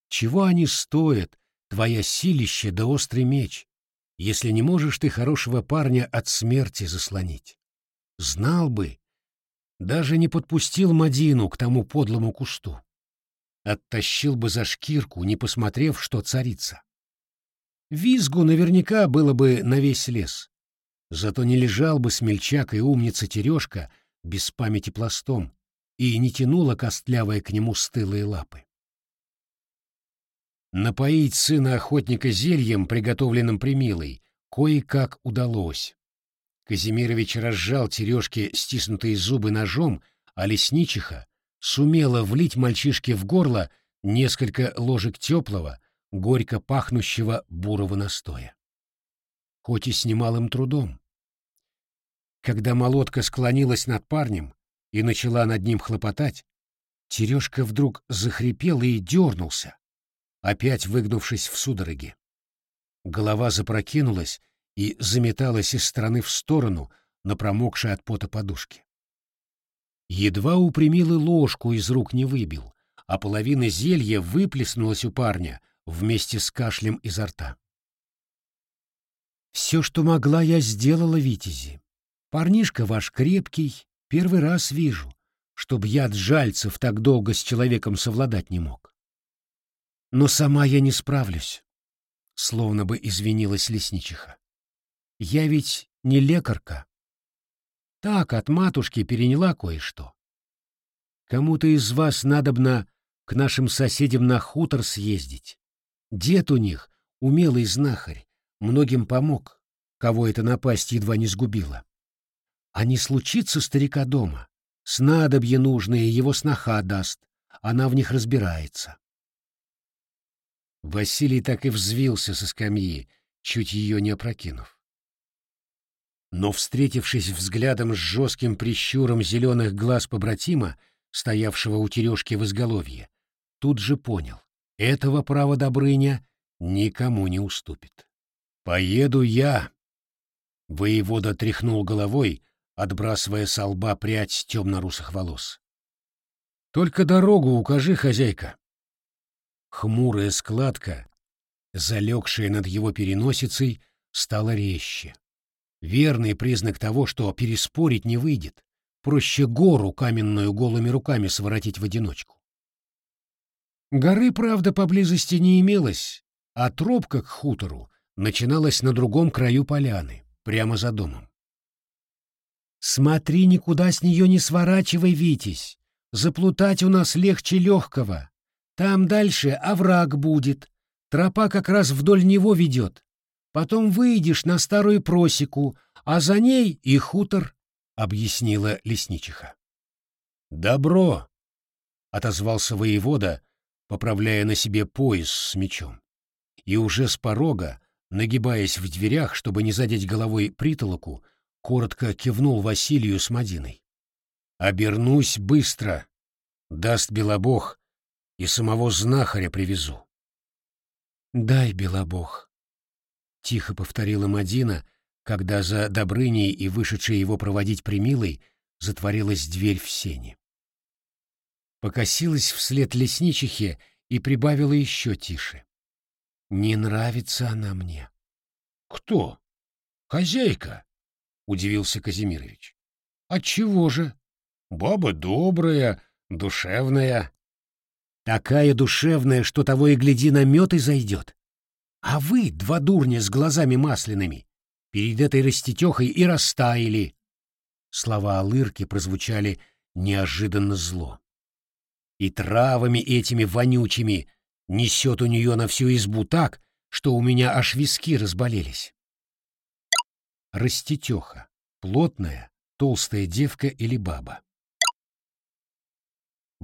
чего они стоят, твоя силище да острый меч, если не можешь ты хорошего парня от смерти заслонить? Знал бы, даже не подпустил Мадину к тому подлому кусту. Оттащил бы за шкирку, не посмотрев, что царица. Визгу наверняка было бы на весь лес. Зато не лежал бы смельчак и умница Терешка без памяти пластом и не тянула костлявая к нему стылые лапы. Напоить сына охотника зельем, приготовленным примилой, кое-как удалось. Казимирович разжал Терешке стиснутые зубы ножом, а лесничиха сумела влить мальчишке в горло несколько ложек теплого, горько пахнущего бурого настоя. Хоть и с немалым трудом. Когда молотка склонилась над парнем и начала над ним хлопотать, Терешка вдруг захрипел и дернулся, опять выгнувшись в судороге. Голова запрокинулась и заметалась из стороны в сторону на промокшей от пота подушке. Едва упрямил и ложку из рук не выбил, а половина зелья выплеснулась у парня вместе с кашлем изо рта. «Все, что могла, я сделала, Витязи. Парнишка ваш крепкий, первый раз вижу, чтоб яд жальцев так долго с человеком совладать не мог. Но сама я не справлюсь», — словно бы извинилась лесничиха. «Я ведь не лекарка. Так, от матушки переняла кое-что. Кому-то из вас надобно к нашим соседям на хутор съездить. Дед у них, умелый знахарь, многим помог, кого эта напасть едва не сгубила. А не случится старика дома, снадобье нужное его сноха даст, она в них разбирается. Василий так и взвился со скамьи, чуть ее не опрокинув. Но, встретившись взглядом с жестким прищуром зеленых глаз побратима, стоявшего у тережки в изголовье, тут же понял. Этого права Добрыня никому не уступит. «Поеду я!» Воевода тряхнул головой, отбрасывая со лба прядь темно-русых волос. «Только дорогу укажи, хозяйка!» Хмурая складка, залегшая над его переносицей, стала резче. Верный признак того, что переспорить не выйдет. Проще гору каменную голыми руками своротить в одиночку. Горы, правда, поблизости не имелось, а тропка к хутору начиналась на другом краю поляны, прямо за домом. «Смотри, никуда с нее не сворачивай, Витязь! Заплутать у нас легче легкого. Там дальше овраг будет, тропа как раз вдоль него ведет. Потом выйдешь на старую просеку, а за ней и хутор», — объяснила лесничиха. «Добро!» — отозвался воевода, поправляя на себе пояс с мечом. И уже с порога, нагибаясь в дверях, чтобы не задеть головой притолоку, коротко кивнул Василию с Мадиной. «Обернусь быстро, даст Белобог, и самого знахаря привезу». «Дай, Белобог», — тихо повторила Мадина, когда за Добрыней и вышедшей его проводить примилой затворилась дверь в сене покосилась вслед лесничихе и прибавила еще тише. «Не нравится она мне». «Кто? Хозяйка?» — удивился Казимирович. «Отчего же? Баба добрая, душевная». «Такая душевная, что того и гляди на мед и зайдет. А вы, два дурня с глазами масляными, перед этой растетехой и растаяли. Слова Алырки прозвучали неожиданно зло. И травами этими вонючими несет у нее на всю избу так, что у меня аж виски разболелись. Растетеха, плотная, толстая девка или баба.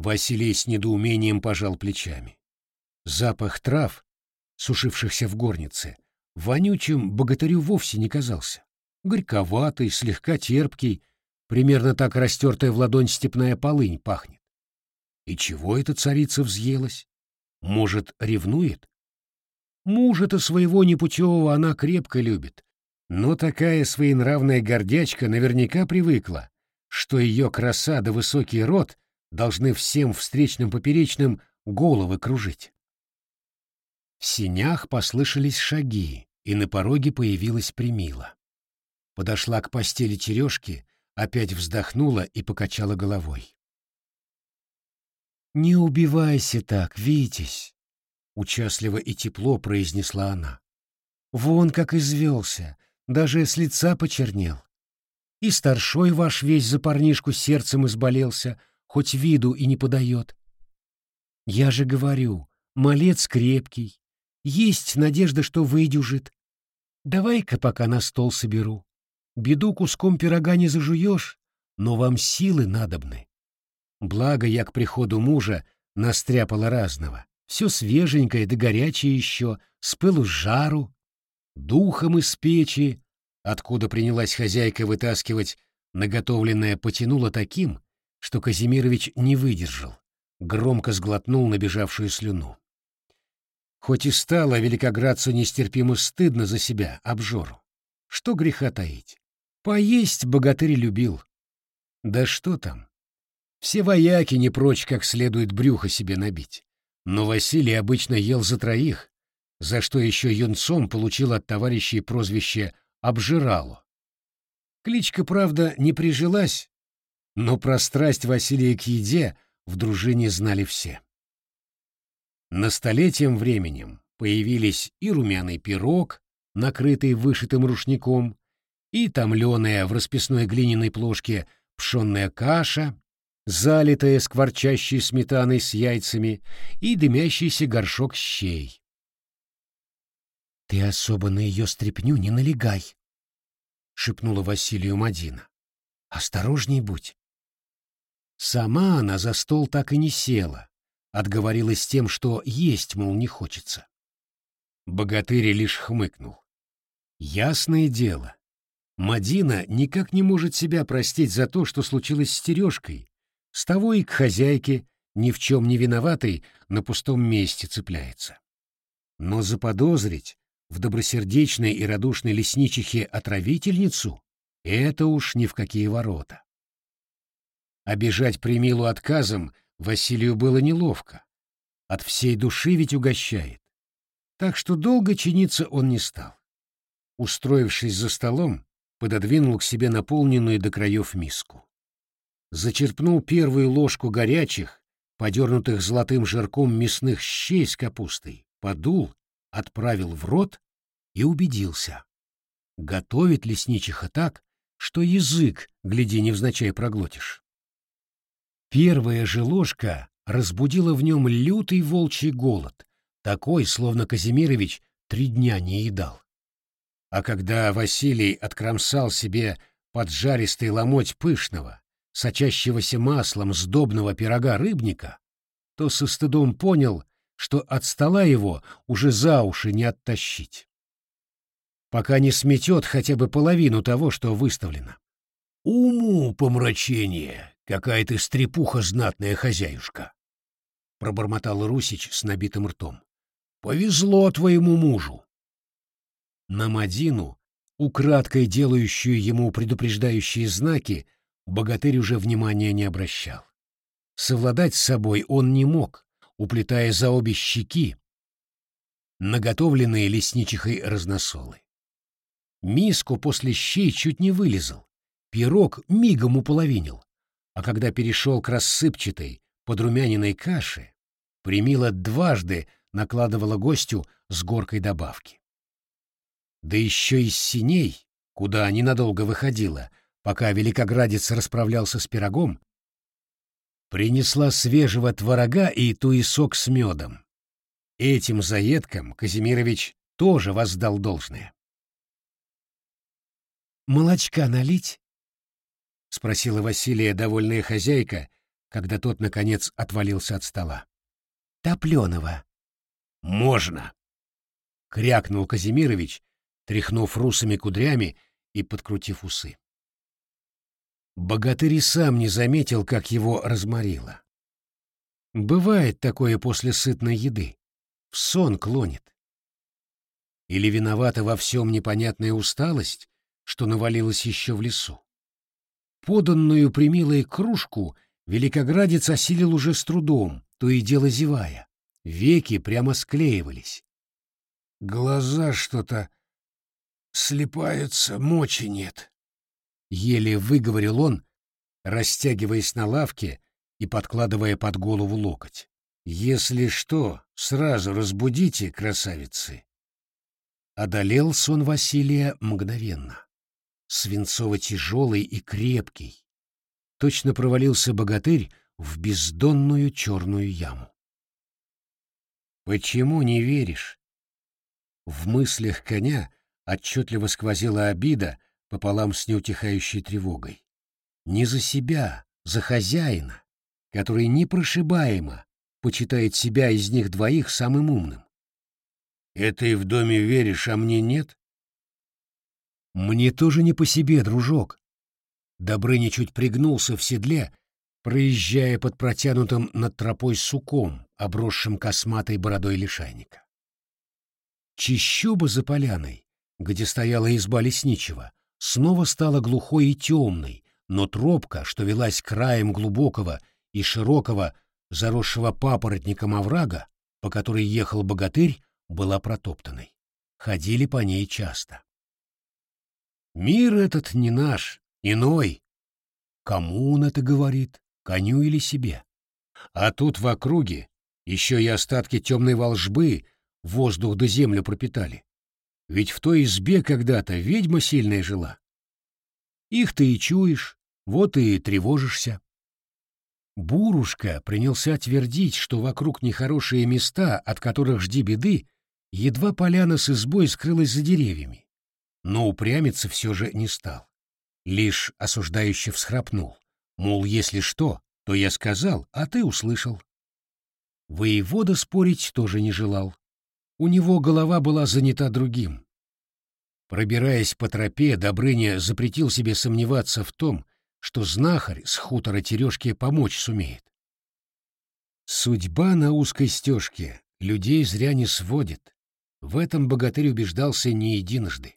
Василий с недоумением пожал плечами. Запах трав, сушившихся в горнице, вонючим богатырю вовсе не казался. Горьковатый, слегка терпкий, примерно так растертая в ладонь степная полынь пахнет. И чего эта царица взъелась? Может, ревнует? Мужа-то своего непутевого она крепко любит, но такая своенравная гордячка наверняка привыкла, что ее краса да высокий род должны всем встречным поперечным головы кружить. В синях послышались шаги, и на пороге появилась Примила. Подошла к постели Терешки, опять вздохнула и покачала головой. «Не убивайся так, Витязь!» — участливо и тепло произнесла она. «Вон как извелся, даже с лица почернел. И старшой ваш весь за парнишку сердцем изболелся, хоть виду и не подает. Я же говорю, малец крепкий, есть надежда, что выдюжит. Давай-ка пока на стол соберу. Беду куском пирога не зажуешь, но вам силы надобны. Благо я к приходу мужа настряпала разного. Все свеженькое да горячее еще, с пылу с жару, духом из печи, откуда принялась хозяйка вытаскивать, наготовленное потянуло таким, что Казимирович не выдержал, громко сглотнул набежавшую слюну. Хоть и стало великоградцу нестерпимо стыдно за себя, обжору. Что греха таить? Поесть богатырь любил. Да что там? Все вояки не прочь как следует брюхо себе набить. Но Василий обычно ел за троих, за что еще юнцом получил от товарищей прозвище «обжирало». Кличка, правда, не прижилась, но про страсть Василия к еде в дружине знали все. На столе тем временем появились и румяный пирог, накрытый вышитым рушником, и томленая в расписной глиняной плошке пшенная каша, залитая скворчащей сметаной с яйцами, и дымящийся горшок щей. — Ты особо на ее стряпню не налегай, — шепнула Василию Мадина. — Осторожней будь. Сама она за стол так и не села, отговорилась тем, что есть, мол, не хочется. Богатырь лишь хмыкнул. Ясное дело, Мадина никак не может себя простить за то, что случилось с Сережкой, с того и к хозяйке, ни в чем не виноватой, на пустом месте цепляется. Но заподозрить в добросердечной и радушной лесничихе отравительницу — это уж ни в какие ворота. Обижать Примилу отказом Василию было неловко. От всей души ведь угощает. Так что долго чиниться он не стал. Устроившись за столом, пододвинул к себе наполненную до краев миску. Зачерпнул первую ложку горячих, подернутых золотым жирком мясных щей с капустой, подул, отправил в рот и убедился. Готовит лесничиха так, что язык, гляди, невзначай проглотишь. Первая же ложка разбудила в нем лютый волчий голод, такой, словно Казимирович три дня не едал. А когда Василий откромсал себе поджаристый ломоть пышного, сочащегося маслом сдобного пирога рыбника, то со стыдом понял, что от стола его уже за уши не оттащить. Пока не сметет хотя бы половину того, что выставлено. Уму помрачение, какая ты стрепуха знатная хозяюшка, пробормотал Русич с набитым ртом. Повезло твоему мужу. На Мадину, украдкой делающую ему предупреждающие знаки, богатырь уже внимания не обращал. Совладать с собой он не мог, уплетая за обе щеки наготовленные лесничихой разносолы. Миску после щей чуть не вылезал, Пирог мигом уполовинил, а когда перешел к рассыпчатой, подрумяненной каше, Примила дважды накладывала гостю с горкой добавки. Да еще из синей куда ненадолго выходила, пока великоградец расправлялся с пирогом, принесла свежего творога и туесок с медом. Этим заедкам Казимирович тоже воздал должное. «Молочка налить?» — спросила Василия довольная хозяйка, когда тот, наконец, отвалился от стола. «Топленого». «Можно!» — крякнул Казимирович, тряхнув русыми кудрями и подкрутив усы. Богатырь сам не заметил, как его разморило. Бывает такое после сытной еды. В сон клонит. Или виновата во всем непонятная усталость, что навалилась еще в лесу. Поданную примилой кружку великоградец осилил уже с трудом, то и дело зевая. Веки прямо склеивались. Глаза что-то слепаются, мочи нет. Еле выговорил он, растягиваясь на лавке и подкладывая под голову локоть. «Если что, сразу разбудите, красавицы!» Одолел сон Василия мгновенно. Свинцово-тяжелый и крепкий. Точно провалился богатырь в бездонную черную яму. «Почему не веришь?» В мыслях коня отчетливо сквозила обида пополам с неутихающей тревогой. Не за себя, за хозяина, который непрошибаемо почитает себя из них двоих самым умным. Это и в доме веришь, а мне нет? Мне тоже не по себе, дружок. Добрыня чуть пригнулся в седле, проезжая под протянутым над тропой суком, обросшим косматой бородой лишайника. Чищоба за поляной, где стояла изба лесничего, снова стала глухой и темной, но тропка, что велась краем глубокого и широкого, заросшего папоротником оврага, по которой ехал богатырь, была протоптанной. Ходили по ней часто. Мир этот не наш, иной. Кому он это говорит, коню или себе? А тут в округе еще и остатки темной волжбы воздух да землю пропитали. Ведь в той избе когда-то ведьма сильная жила. Их ты и чуешь, вот и тревожишься. Бурушка принялся твердить, что вокруг нехорошие места, от которых жди беды, едва поляна с избой скрылась за деревьями. Но упрямиться все же не стал. Лишь осуждающе всхрапнул. Мол, если что, то я сказал, а ты услышал. Воевода спорить тоже не желал. У него голова была занята другим. Пробираясь по тропе, Добрыня запретил себе сомневаться в том, что знахарь с хутора Терешки помочь сумеет. Судьба на узкой стежке людей зря не сводит. В этом богатырь убеждался не единожды.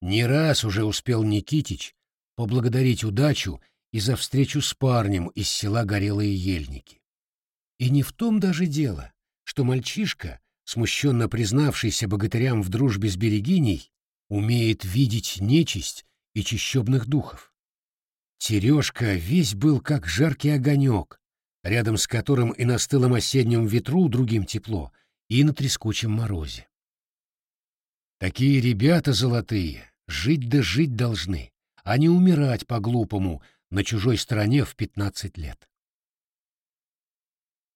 Не раз уже успел Никитич поблагодарить удачу и за встречу с парнем из села Горелые Ельники. И не в том даже дело, что мальчишка смущенно признавшийся богатырям в дружбе с берегиней, умеет видеть нечисть и чищебных духов. Терешка весь был как жаркий огонек, рядом с которым и на стылом осеннем ветру другим тепло, и на трескучем морозе. Такие ребята золотые, жить да жить должны, а не умирать по-глупому на чужой стороне в пятнадцать лет.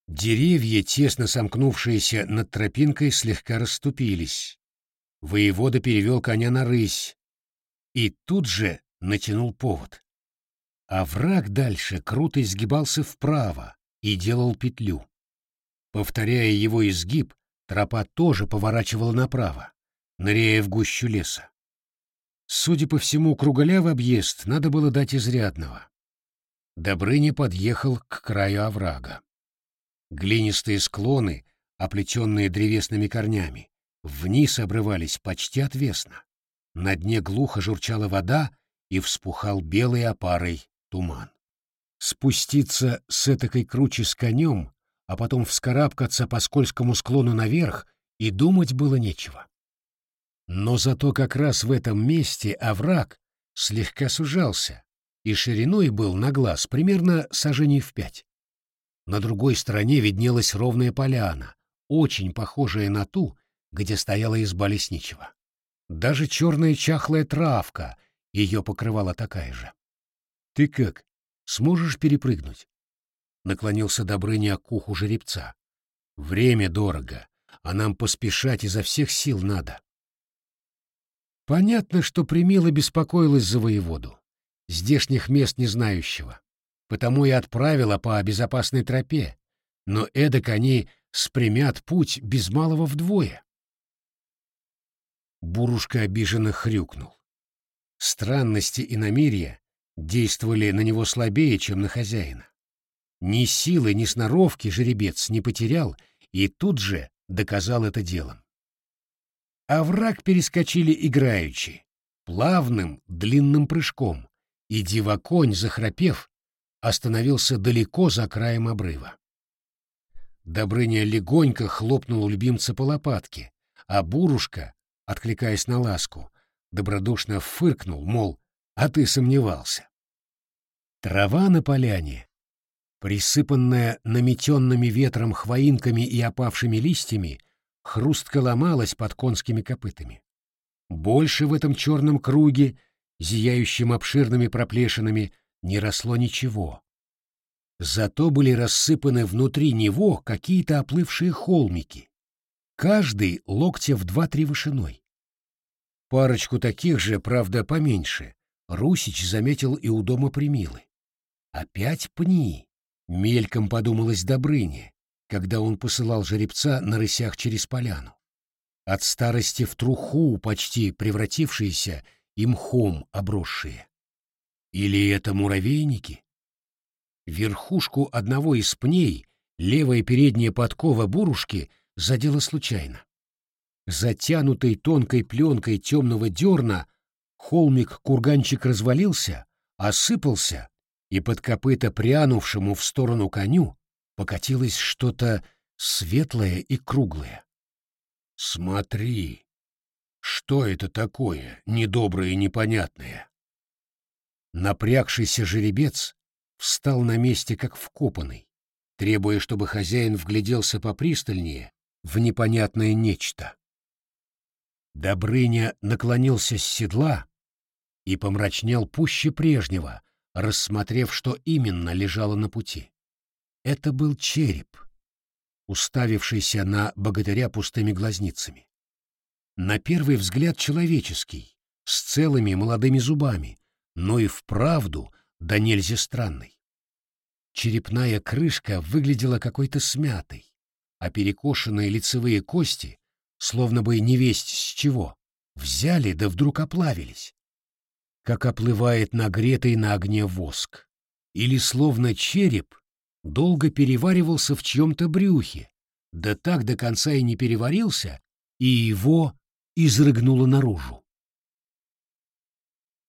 Деревья, тесно сомкнувшиеся над тропинкой, слегка расступились. Воевода перевел коня на рысь и тут же натянул повод. А враг дальше круто изгибался вправо и делал петлю. Повторяя его изгиб, тропа тоже поворачивала направо, ныряя в гущу леса. Судя по всему, круголя объезд надо было дать изрядного. Добрыня подъехал к краю оврага. Глинистые склоны, оплетенные древесными корнями, вниз обрывались почти отвесно. На дне глухо журчала вода и вспухал белой опарой туман. Спуститься с этакой круче с конем, а потом вскарабкаться по скользкому склону наверх, и думать было нечего. Но зато как раз в этом месте овраг слегка сужался, и шириной был на глаз примерно сажений в пять. На другой стороне виднелась ровная поляна, очень похожая на ту, где стояла изба лесничего. Даже черная чахлая травка ее покрывала такая же. «Ты как, сможешь перепрыгнуть?» Наклонился Добрыня к уху жеребца. «Время дорого, а нам поспешать изо всех сил надо». Понятно, что Примила беспокоилась за воеводу, здешних мест не знающего, потому и отправила по безопасной тропе, но эдак они спрямят путь без малого вдвое. Бурушка обиженно хрюкнул. Странности и намерия действовали на него слабее, чем на хозяина. Ни силы, ни сноровки жеребец не потерял и тут же доказал это делом. А враг перескочили играючи, плавным длинным прыжком, и диваконь, захрапев, остановился далеко за краем обрыва. Добрыня легонько хлопнул любимца по лопатке, а Бурушка, откликаясь на ласку, добродушно фыркнул, мол, а ты сомневался. Трава на поляне, присыпанная наметенными ветром хвоинками и опавшими листьями, хрустко ломалась под конскими копытами. Больше в этом черном круге, зияющем обширными проплешинами, не росло ничего. Зато были рассыпаны внутри него какие-то оплывшие холмики, каждый локтя в два-три вышиной. Парочку таких же, правда, поменьше, Русич заметил и у дома Примилы. Опять пни, мельком подумалось Добрыне, когда он посылал жеребца на рысях через поляну. От старости в труху почти превратившиеся и мхом обросшие. Или это муравейники? Верхушку одного из пней левая передняя подкова бурушки задела случайно. Затянутый тонкой пленкой темного дерна холмик-курганчик развалился, осыпался, и под копыта прянувшему в сторону коню покатилось что-то светлое и круглое. «Смотри, что это такое, недоброе и непонятное?» Напрягшийся жеребец встал на месте как вкопанный, требуя, чтобы хозяин вгляделся попристальнее в непонятное нечто. Добрыня наклонился с седла и помрачнел пуще прежнего, рассмотрев, что именно лежало на пути. Это был череп, уставившийся на богатыря пустыми глазницами. На первый взгляд человеческий, с целыми молодыми зубами, но и вправду да нельзя странный. Черепная крышка выглядела какой-то смятой, а перекошенные лицевые кости словно бы невесть с чего, взяли да вдруг оплавились, как оплывает нагретый на огне воск, или словно череп долго переваривался в чьем-то брюхе, да так до конца и не переварился, и его изрыгнуло наружу.